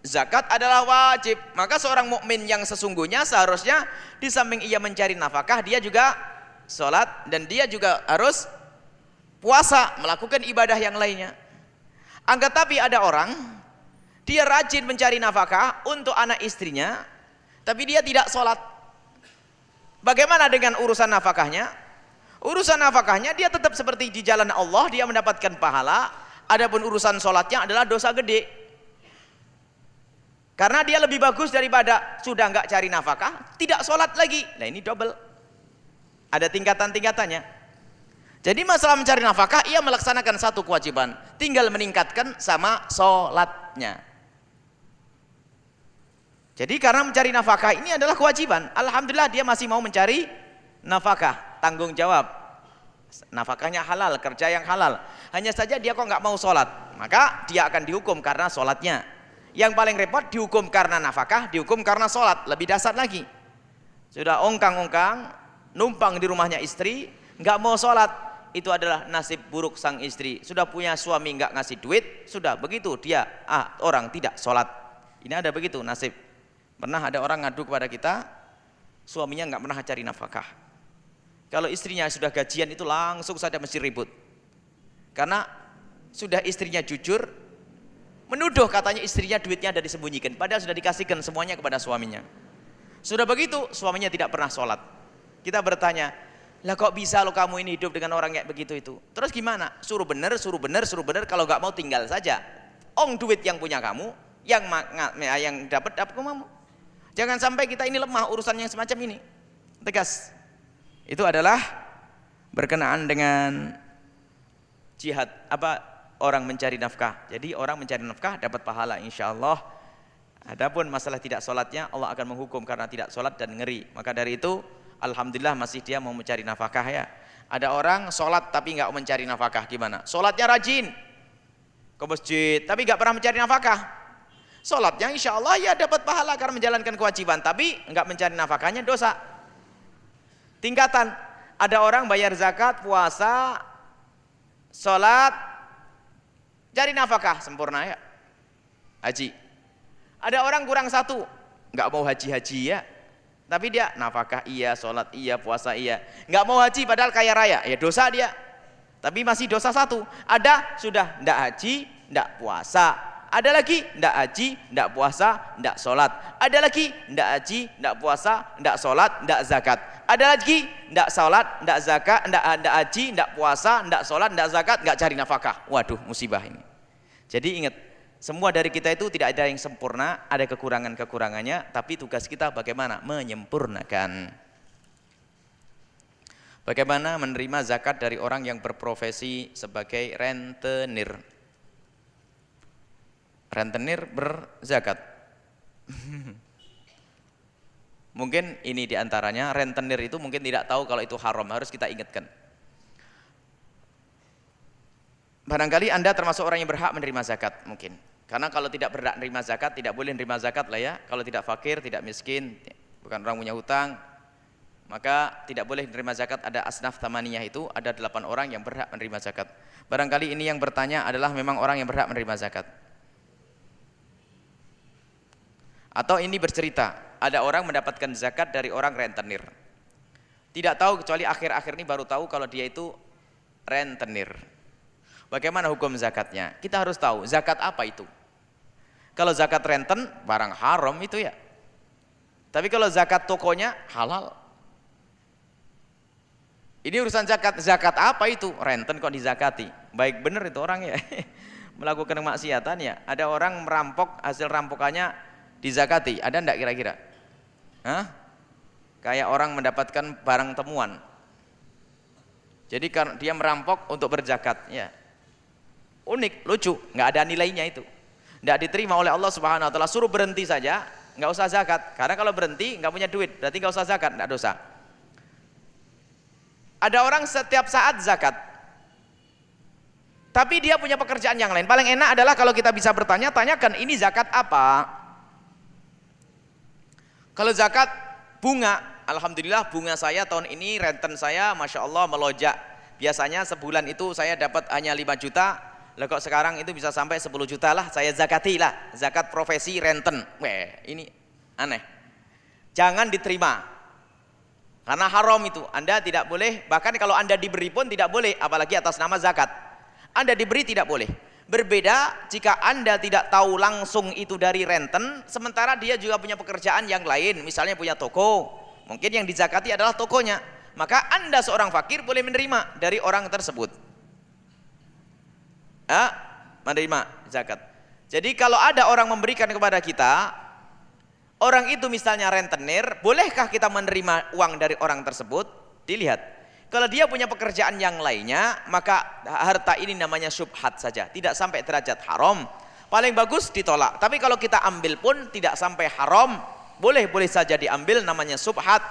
Zakat adalah wajib. Maka seorang mukmin yang sesungguhnya seharusnya di samping ia mencari nafkah, dia juga salat dan dia juga harus puasa, melakukan ibadah yang lainnya. Angkat tapi ada orang dia rajin mencari nafkah untuk anak istrinya, tapi dia tidak sholat. Bagaimana dengan urusan nafkahnya? Urusan nafkahnya dia tetap seperti di jalan Allah, dia mendapatkan pahala, Adapun urusan sholatnya adalah dosa gede. Karena dia lebih bagus daripada sudah nggak cari nafkah, tidak sholat lagi. Nah ini double. Ada tingkatan-tingkatannya. Jadi masalah mencari nafkah, ia melaksanakan satu kewajiban. Tinggal meningkatkan sama sholatnya. Jadi karena mencari nafkah ini adalah kewajiban. Alhamdulillah dia masih mau mencari nafkah. Tanggung jawab nafkahnya halal, kerja yang halal. Hanya saja dia kok nggak mau sholat, maka dia akan dihukum karena sholatnya. Yang paling repot dihukum karena nafkah, dihukum karena sholat, lebih dasar lagi. Sudah ongkang-ongkang, numpang di rumahnya istri, nggak mau sholat, itu adalah nasib buruk sang istri. Sudah punya suami nggak ngasih duit, sudah begitu dia ah orang tidak sholat. Ini ada begitu nasib. Pernah ada orang ngadu kepada kita, suaminya nggak pernah cari nafkah kalau istrinya sudah gajian itu langsung saja mesti ribut. Karena sudah istrinya jujur, menuduh katanya istrinya duitnya ada disembunyikan. Padahal sudah dikasihkan semuanya kepada suaminya. Sudah begitu, suaminya tidak pernah sholat. Kita bertanya, lah kok bisa lo kamu ini hidup dengan orang kayak begitu itu? Terus gimana? Suruh bener, suruh bener, suruh bener. Kalau nggak mau tinggal saja. Ong duit yang punya kamu, yang yang dapat dapat kamu. Jangan sampai kita ini lemah urusan yang semacam ini. Tegas itu adalah berkenaan dengan jihad apa orang mencari nafkah. Jadi orang mencari nafkah dapat pahala insya Allah. Adapun masalah tidak sholatnya Allah akan menghukum karena tidak sholat dan ngeri. Maka dari itu Alhamdulillah masih dia mau mencari nafkah ya. Ada orang sholat tapi nggak mencari nafkah gimana? Sholatnya rajin ke masjid tapi nggak pernah mencari nafkah. Sholatnya insya Allah ya dapat pahala karena menjalankan kewajiban tapi nggak mencari nafkahnya dosa. Tingkatan ada orang bayar zakat, puasa, sholat, cari nafkah sempurna ya. Haji. Ada orang kurang satu, nggak mau haji-haji ya. Tapi dia nafkah iya, sholat iya, puasa iya. Nggak mau haji padahal kaya raya, ya dosa dia. Tapi masih dosa satu. Ada sudah ndak haji, ndak puasa, ada lagi ndak haji, ndak puasa, ndak sholat. Ada lagi ndak haji, ndak puasa, ndak sholat, ndak zakat. Ada lagi ndak sholat, ndak zakat, ndak ndak haji, ndak puasa, ndak sholat, ndak zakat, nggak cari nafkah. Waduh musibah ini. Jadi ingat Semua dari kita itu tidak ada yang sempurna, ada kekurangan-kekurangannya, tapi tugas kita bagaimana? Menyempurnakan. Bagaimana menerima zakat dari orang yang berprofesi sebagai rentenir? Rentenir berzakat. mungkin ini di antaranya, rentenir itu mungkin tidak tahu kalau itu haram, harus kita ingatkan. Barangkali Anda termasuk orang yang berhak menerima zakat mungkin. Karena kalau tidak berhak menerima zakat, tidak boleh menerima zakat lah ya. Kalau tidak fakir, tidak miskin, bukan orang punya hutang, maka tidak boleh menerima zakat. Ada asnaf tamaniyah itu, ada delapan orang yang berhak menerima zakat. Barangkali ini yang bertanya adalah memang orang yang berhak menerima zakat. Atau ini bercerita, ada orang mendapatkan zakat dari orang rentenir. Tidak tahu kecuali akhir-akhir ini baru tahu kalau dia itu rentenir. Bagaimana hukum zakatnya? Kita harus tahu zakat apa itu. Kalau zakat renten barang haram itu ya. Tapi kalau zakat tokonya halal. Ini urusan zakat. Zakat apa itu? Renten kok dizakati. Baik benar itu orang ya. Melakukan kemaksiatan ya. Ada orang merampok hasil rampokannya dizakati. Ada enggak kira-kira? Hah? Kayak orang mendapatkan barang temuan. Jadi dia merampok untuk berzakat ya unik, lucu, nggak ada nilainya itu. Nggak diterima oleh Allah Subhanahu wa taala, suruh berhenti saja, nggak usah zakat. Karena kalau berhenti nggak punya duit, berarti nggak usah zakat, nggak dosa. Ada orang setiap saat zakat. Tapi dia punya pekerjaan yang lain. Paling enak adalah kalau kita bisa bertanya, tanyakan ini zakat apa? Kalau zakat bunga, Alhamdulillah bunga saya tahun ini renten saya Masya Allah melojak. Biasanya sebulan itu saya dapat hanya 5 juta, lah kok sekarang itu bisa sampai 10 juta lah saya zakati lah. Zakat profesi renten. Weh ini aneh. Jangan diterima. Karena haram itu. Anda tidak boleh bahkan kalau anda diberi pun tidak boleh apalagi atas nama zakat. Anda diberi tidak boleh berbeda jika anda tidak tahu langsung itu dari renten sementara dia juga punya pekerjaan yang lain misalnya punya toko mungkin yang dizakati adalah tokonya maka anda seorang fakir boleh menerima dari orang tersebut ya, menerima zakat. Jadi kalau ada orang memberikan kepada kita, orang itu misalnya rentenir, bolehkah kita menerima uang dari orang tersebut? Dilihat. Kalau dia punya pekerjaan yang lainnya, maka harta ini namanya subhat saja, tidak sampai derajat haram. Paling bagus ditolak. Tapi kalau kita ambil pun tidak sampai haram, boleh-boleh saja diambil namanya subhat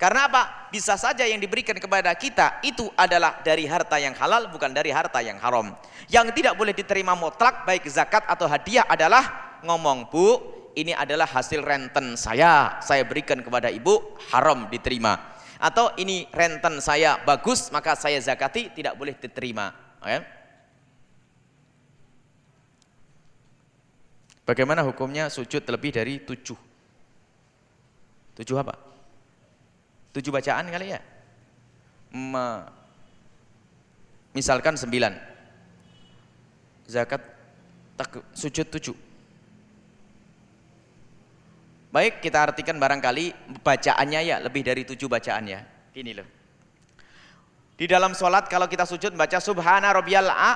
karena apa? Bisa saja yang diberikan kepada kita itu adalah dari harta yang halal bukan dari harta yang haram. Yang tidak boleh diterima mutlak baik zakat atau hadiah adalah ngomong, "Bu, ini adalah hasil renten saya, saya berikan kepada ibu, haram diterima." Atau ini renten saya bagus, maka saya zakati tidak boleh diterima. Okay? Bagaimana hukumnya sujud lebih dari tujuh? Tujuh apa? Tujuh bacaan kali ya? Ma, misalkan sembilan. Zakat tak, sujud tujuh. Baik, kita artikan barangkali bacaannya ya lebih dari tujuh bacaan ya. Ini loh. Di dalam sholat kalau kita sujud baca subhana rabbiyal a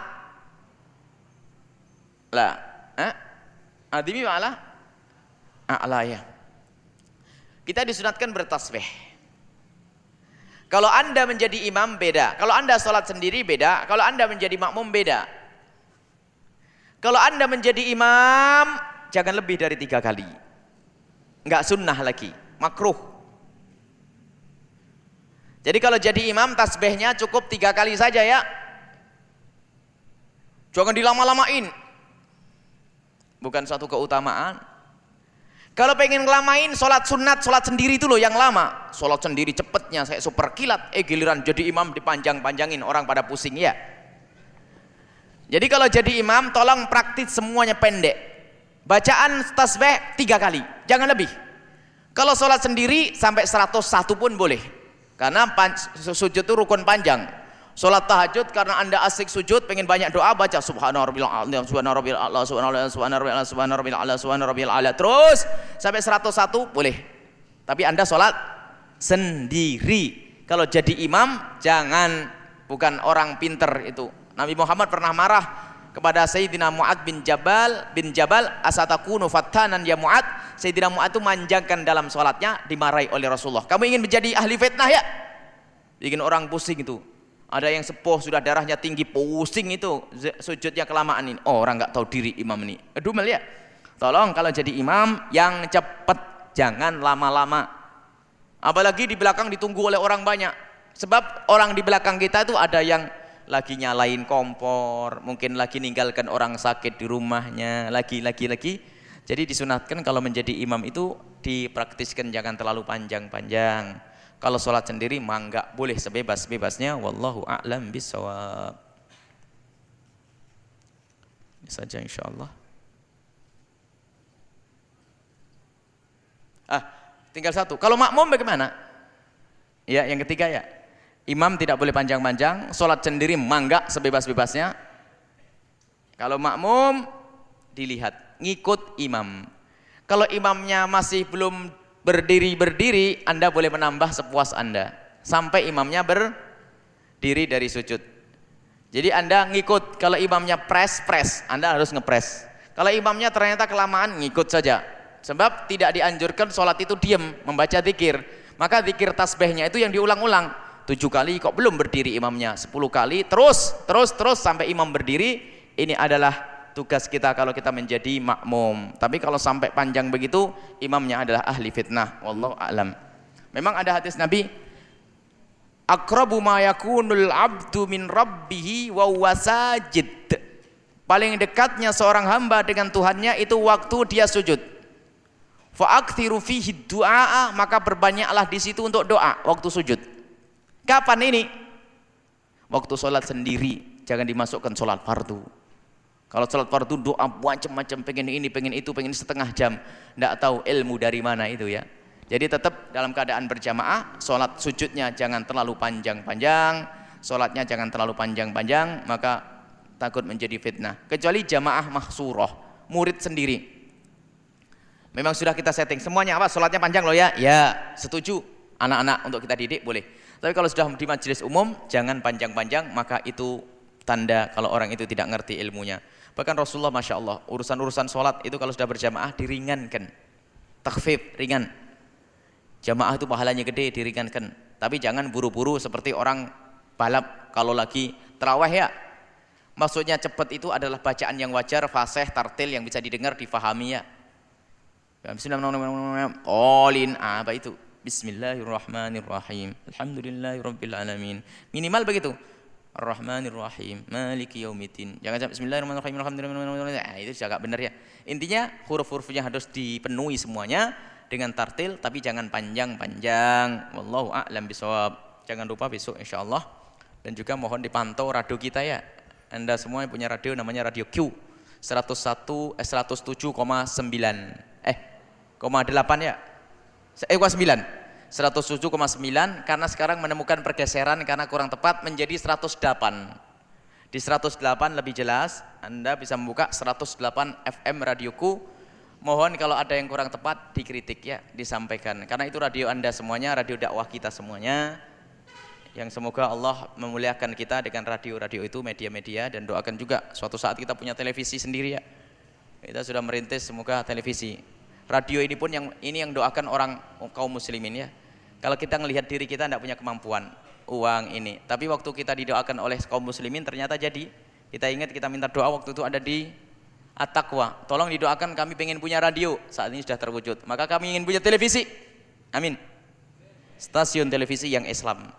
la eh? adimi wa ala a'la ya. Kita disunatkan bertasbih. Kalau anda menjadi imam beda. Kalau anda sholat sendiri beda. Kalau anda menjadi makmum beda. Kalau anda menjadi imam jangan lebih dari tiga kali. Enggak sunnah lagi. Makruh. Jadi kalau jadi imam tasbihnya cukup tiga kali saja ya. Jangan dilama-lamain. Bukan satu keutamaan. Kalau pengen ngelamain sholat sunat, sholat sendiri itu loh yang lama. Sholat sendiri cepetnya, saya super kilat. Eh giliran jadi imam dipanjang-panjangin, orang pada pusing ya. Jadi kalau jadi imam, tolong praktis semuanya pendek. Bacaan tasbih tiga kali, jangan lebih. Kalau sholat sendiri sampai 101 pun boleh. Karena sujud itu rukun panjang. Sholat tahajud karena anda asik sujud pengen banyak doa baca subhana rabbil a'la subhana rabbil a'la subhana rabbil subhana rabbil a'la subhana rabbil a'la subhana rabbil a'la terus sampai 101 boleh. Tapi anda sholat sendiri. Kalau jadi imam jangan bukan orang pinter itu. Nabi Muhammad pernah marah kepada Sayyidina Mu'ad bin Jabal bin Jabal asatakunu fattanan ya Mu'ad? Sayyidina Mu'ad itu manjangkan dalam sholatnya dimarahi oleh Rasulullah. Kamu ingin menjadi ahli fitnah ya? Bikin orang pusing itu. Ada yang sepuh sudah darahnya tinggi pusing itu sujudnya kelamaan ini. Oh, orang nggak tahu diri imam ini. Aduh ya. Tolong kalau jadi imam yang cepat jangan lama-lama. Apalagi di belakang ditunggu oleh orang banyak. Sebab orang di belakang kita itu ada yang lagi nyalain kompor, mungkin lagi ninggalkan orang sakit di rumahnya, lagi lagi lagi. Jadi disunatkan kalau menjadi imam itu dipraktiskan jangan terlalu panjang-panjang. Kalau sholat sendiri mangga boleh sebebas-bebasnya. Wallahu a'lam bisawab. Ini saja insya Allah. Ah, tinggal satu. Kalau makmum bagaimana? Ya, yang ketiga ya. Imam tidak boleh panjang-panjang, sholat sendiri mangga sebebas-bebasnya. Kalau makmum dilihat, ngikut imam. Kalau imamnya masih belum berdiri-berdiri, Anda boleh menambah sepuas Anda. Sampai imamnya berdiri dari sujud. Jadi Anda ngikut, kalau imamnya press, press. Anda harus ngepres. Kalau imamnya ternyata kelamaan, ngikut saja. Sebab tidak dianjurkan sholat itu diam, membaca zikir. Maka zikir tasbihnya itu yang diulang-ulang tujuh kali kok belum berdiri imamnya. Sepuluh kali terus terus terus sampai imam berdiri. Ini adalah tugas kita kalau kita menjadi makmum. Tapi kalau sampai panjang begitu imamnya adalah ahli fitnah. Wallahu alam. Memang ada hadis nabi akrabu ma yakunul abdu min rabbihi wa wasajid paling dekatnya seorang hamba dengan Tuhannya itu waktu dia sujud. Fa'akthiru fihi du'a maka berbanyaklah di situ untuk doa waktu sujud Kapan ini? Waktu sholat sendiri, jangan dimasukkan sholat fardu. Kalau sholat fardu doa macam-macam, pengen ini, pengen itu, pengen setengah jam. Tidak tahu ilmu dari mana itu ya. Jadi tetap dalam keadaan berjamaah, sholat sujudnya jangan terlalu panjang-panjang, sholatnya jangan terlalu panjang-panjang, maka takut menjadi fitnah. Kecuali jamaah mahsurah, murid sendiri. Memang sudah kita setting semuanya apa? Sholatnya panjang loh ya? Ya, setuju. Anak-anak untuk kita didik boleh. Tapi kalau sudah di majelis umum, jangan panjang-panjang, maka itu tanda kalau orang itu tidak ngerti ilmunya. Bahkan Rasulullah Masya Allah, urusan-urusan sholat itu kalau sudah berjamaah diringankan. Takfif, ringan. Jamaah itu pahalanya gede, diringankan. Tapi jangan buru-buru seperti orang balap kalau lagi terawih ya. Maksudnya cepat itu adalah bacaan yang wajar, fasih, tartil yang bisa didengar, difahami ya. Bismillahirrahmanirrahim. Olin, apa itu? Bismillahirrahmanirrahim. Alhamdulillahirrabbilalamin. Minimal begitu. Ar-Rahmanirrahim. Maliki yaumiddin. Jangan sampai Bismillahirrahmanirrahim. Alhamdulillah. Nah, itu agak benar ya. Intinya huruf-hurufnya harus dipenuhi semuanya dengan tartil tapi jangan panjang-panjang. Wallahu a'lam bisawab. Jangan lupa besok insyaallah dan juga mohon dipantau radio kita ya. Anda semua yang punya radio namanya Radio Q 101 eh 107,9 eh, 8 ya eh 9 107,9 karena sekarang menemukan pergeseran karena kurang tepat menjadi 108 di 108 lebih jelas Anda bisa membuka 108 FM radioku. Mohon kalau ada yang kurang tepat dikritik ya disampaikan. Karena itu radio Anda semuanya radio dakwah kita semuanya. Yang semoga Allah memuliakan kita dengan radio-radio itu media-media dan doakan juga suatu saat kita punya televisi sendiri ya. Kita sudah merintis semoga televisi Radio ini pun yang ini yang doakan orang kaum muslimin ya. Kalau kita melihat diri kita tidak punya kemampuan uang ini, tapi waktu kita didoakan oleh kaum muslimin ternyata jadi. Kita ingat kita minta doa waktu itu ada di At-Taqwa. Tolong didoakan kami pengen punya radio. Saat ini sudah terwujud. Maka kami ingin punya televisi. Amin. Stasiun televisi yang Islam.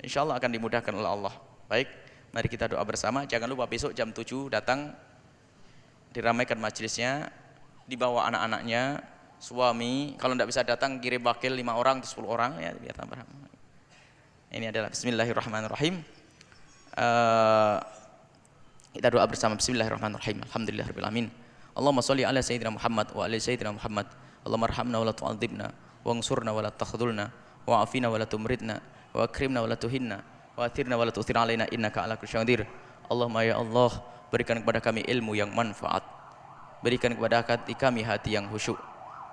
Insya Allah akan dimudahkan oleh Allah. Baik, mari kita doa bersama. Jangan lupa besok jam 7 datang diramaikan majelisnya dibawa anak-anaknya, suami, kalau tidak bisa datang kirim wakil lima orang atau sepuluh orang ya biar tambah. Ini adalah Bismillahirrahmanirrahim. Uh, kita doa bersama Bismillahirrahmanirrahim. Alhamdulillahirobbilalamin. Allahumma sholli ala sayyidina Muhammad wa ala sayyidina Muhammad. Allahumma arhamna wa la tu'adzibna wa ansurna wa la takhdhulna wa afina wa la tumridna wa akrimna wa la tuhinna wa athirna wa la tu'thir alaina innaka ala kulli Allahumma ya Allah berikan kepada kami ilmu yang manfaat Berikan kepada kami hati yang khusyuk.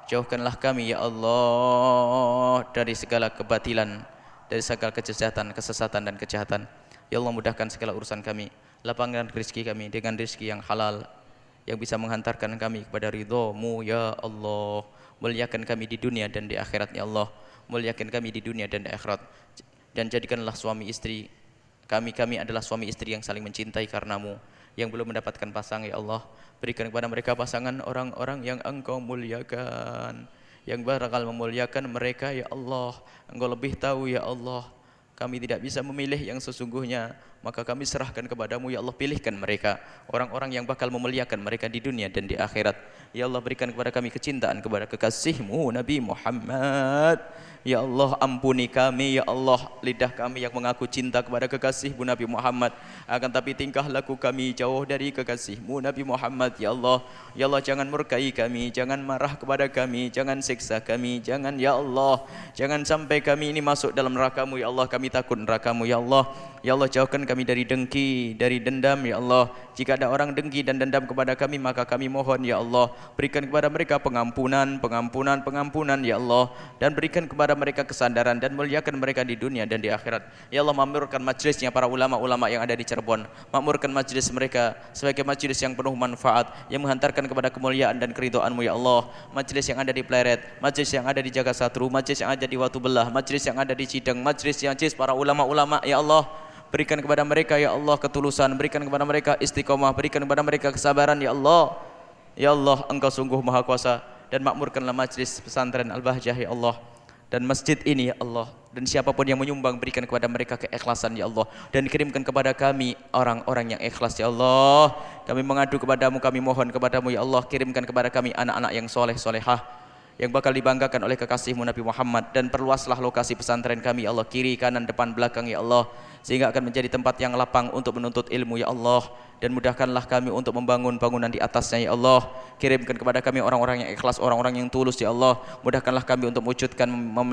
Jauhkanlah kami ya Allah dari segala kebatilan, dari segala kejahatan, kesesatan dan kejahatan. Ya Allah mudahkan segala urusan kami. Lapangkan rezeki kami dengan rezeki yang halal yang bisa menghantarkan kami kepada ridho-Mu ya Allah. Muliakan kami di dunia dan di akhirat ya Allah. Muliakan kami di dunia dan di akhirat. Dan jadikanlah suami istri kami kami adalah suami istri yang saling mencintai karenamu yang belum mendapatkan pasangan ya Allah berikan kepada mereka pasangan orang-orang yang engkau muliakan yang bakal memuliakan mereka ya Allah. Engkau lebih tahu ya Allah. Kami tidak bisa memilih yang sesungguhnya. Maka kami serahkan kepadamu ya Allah. Pilihkan mereka orang-orang yang bakal memuliakan mereka di dunia dan di akhirat. Ya Allah berikan kepada kami kecintaan kepada kekasihmu Nabi Muhammad Ya Allah ampuni kami Ya Allah lidah kami yang mengaku cinta kepada kekasihmu Nabi Muhammad. Akan tapi tingkah laku kami jauh dari kekasihmu Nabi Muhammad. Ya Allah Ya Allah jangan murkai kami Jangan marah kepada kami Jangan siksa kami Jangan Ya Allah Jangan sampai kami ini masuk dalam nerakamu Ya Allah. Kami takut nerakamu Ya Allah. Ya Allah jauhkan kami dari dengki Dari dendam Ya Allah. Jika ada orang dengki dan dendam kepada kami Maka kami mohon Ya Allah. Berikan kepada mereka pengampunan Pengampunan Pengampunan Ya Allah. Dan berikan kepada kepada mereka kesadaran dan muliakan mereka di dunia dan di akhirat. Ya Allah makmurkan majlisnya para ulama-ulama yang ada di Cirebon. Makmurkan majlis mereka sebagai majlis yang penuh manfaat yang menghantarkan kepada kemuliaan dan keridhaanmu ya Allah. Majlis yang ada di Pleret, majlis yang ada di Jaga Satru, majlis yang ada di Watu Belah, majlis yang ada di Cideng, majlis yang majlis para ulama-ulama ya Allah. Berikan kepada mereka ya Allah ketulusan, berikan kepada mereka istiqomah, berikan kepada mereka kesabaran ya Allah. Ya Allah, Engkau sungguh Maha Kuasa dan makmurkanlah majlis pesantren Al-Bahjah ya Allah dan masjid ini ya Allah dan siapa pun yang menyumbang berikan kepada mereka keikhlasan ya Allah. Dan kirimkan kepada kami orang-orang yang ikhlas ya Allah. Kami mengadu kepadamu kami mohon kepadamu ya Allah. Kirimkan kepada kami anak-anak yang soleh solehah yang bakal dibanggakan oleh kekasihmu Nabi Muhammad. Dan perluaslah lokasi pesantren kami ya Allah. Kiri kanan depan belakang ya Allah sehingga akan menjadi tempat yang lapang untuk menuntut ilmu ya Allah. Dan mudahkanlah kami untuk membangun bangunan di atasnya ya Allah. Kirimkan kepada kami orang-orang yang ikhlas orang-orang yang tulus ya Allah. Mudahkanlah kami untuk mewujudkan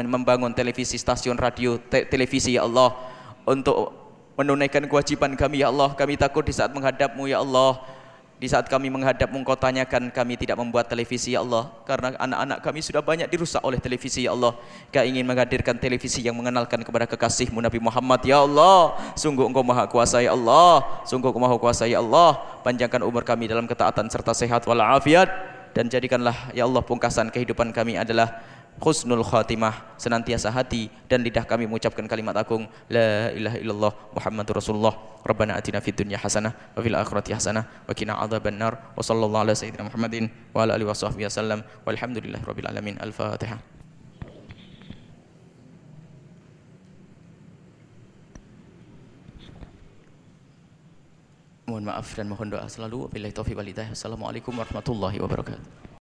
membangun televisi stasiun radio te televisi ya Allah. Untuk menunaikan kewajiban kami ya Allah. Kami takut di saat menghadapmu ya Allah di saat kami menghadap engkau tanyakan kami tidak membuat televisi ya Allah. Karena anak-anak kami sudah banyak dirusak oleh televisi ya Allah. Kami ingin menghadirkan televisi yang mengenalkan kepada kekasihmu Nabi Muhammad ya Allah. Sungguh engkau maha kuasa ya Allah. Sungguh engkau maha kuasa ya Allah. Panjangkan umur kami dalam ketaatan serta sehat walafiat. Dan jadikanlah ya Allah pungkasan kehidupan kami adalah khusnul khatimah senantiasa hati dan lidah kami mengucapkan kalimat agung la ilaha illallah muhammadur rasulullah. Rabbana atina fid dunya hasanah wa fil akhirati hasanah wa qina adzabannar wa sallallahu ala sayyidina muhammadin wa ala alihi wasallam walhamdulillahi rabbil alamin. Al fatihah Mohon maaf dan mohon doa selalu. Wabillahi taufiq warahmatullahi wabarakatuh.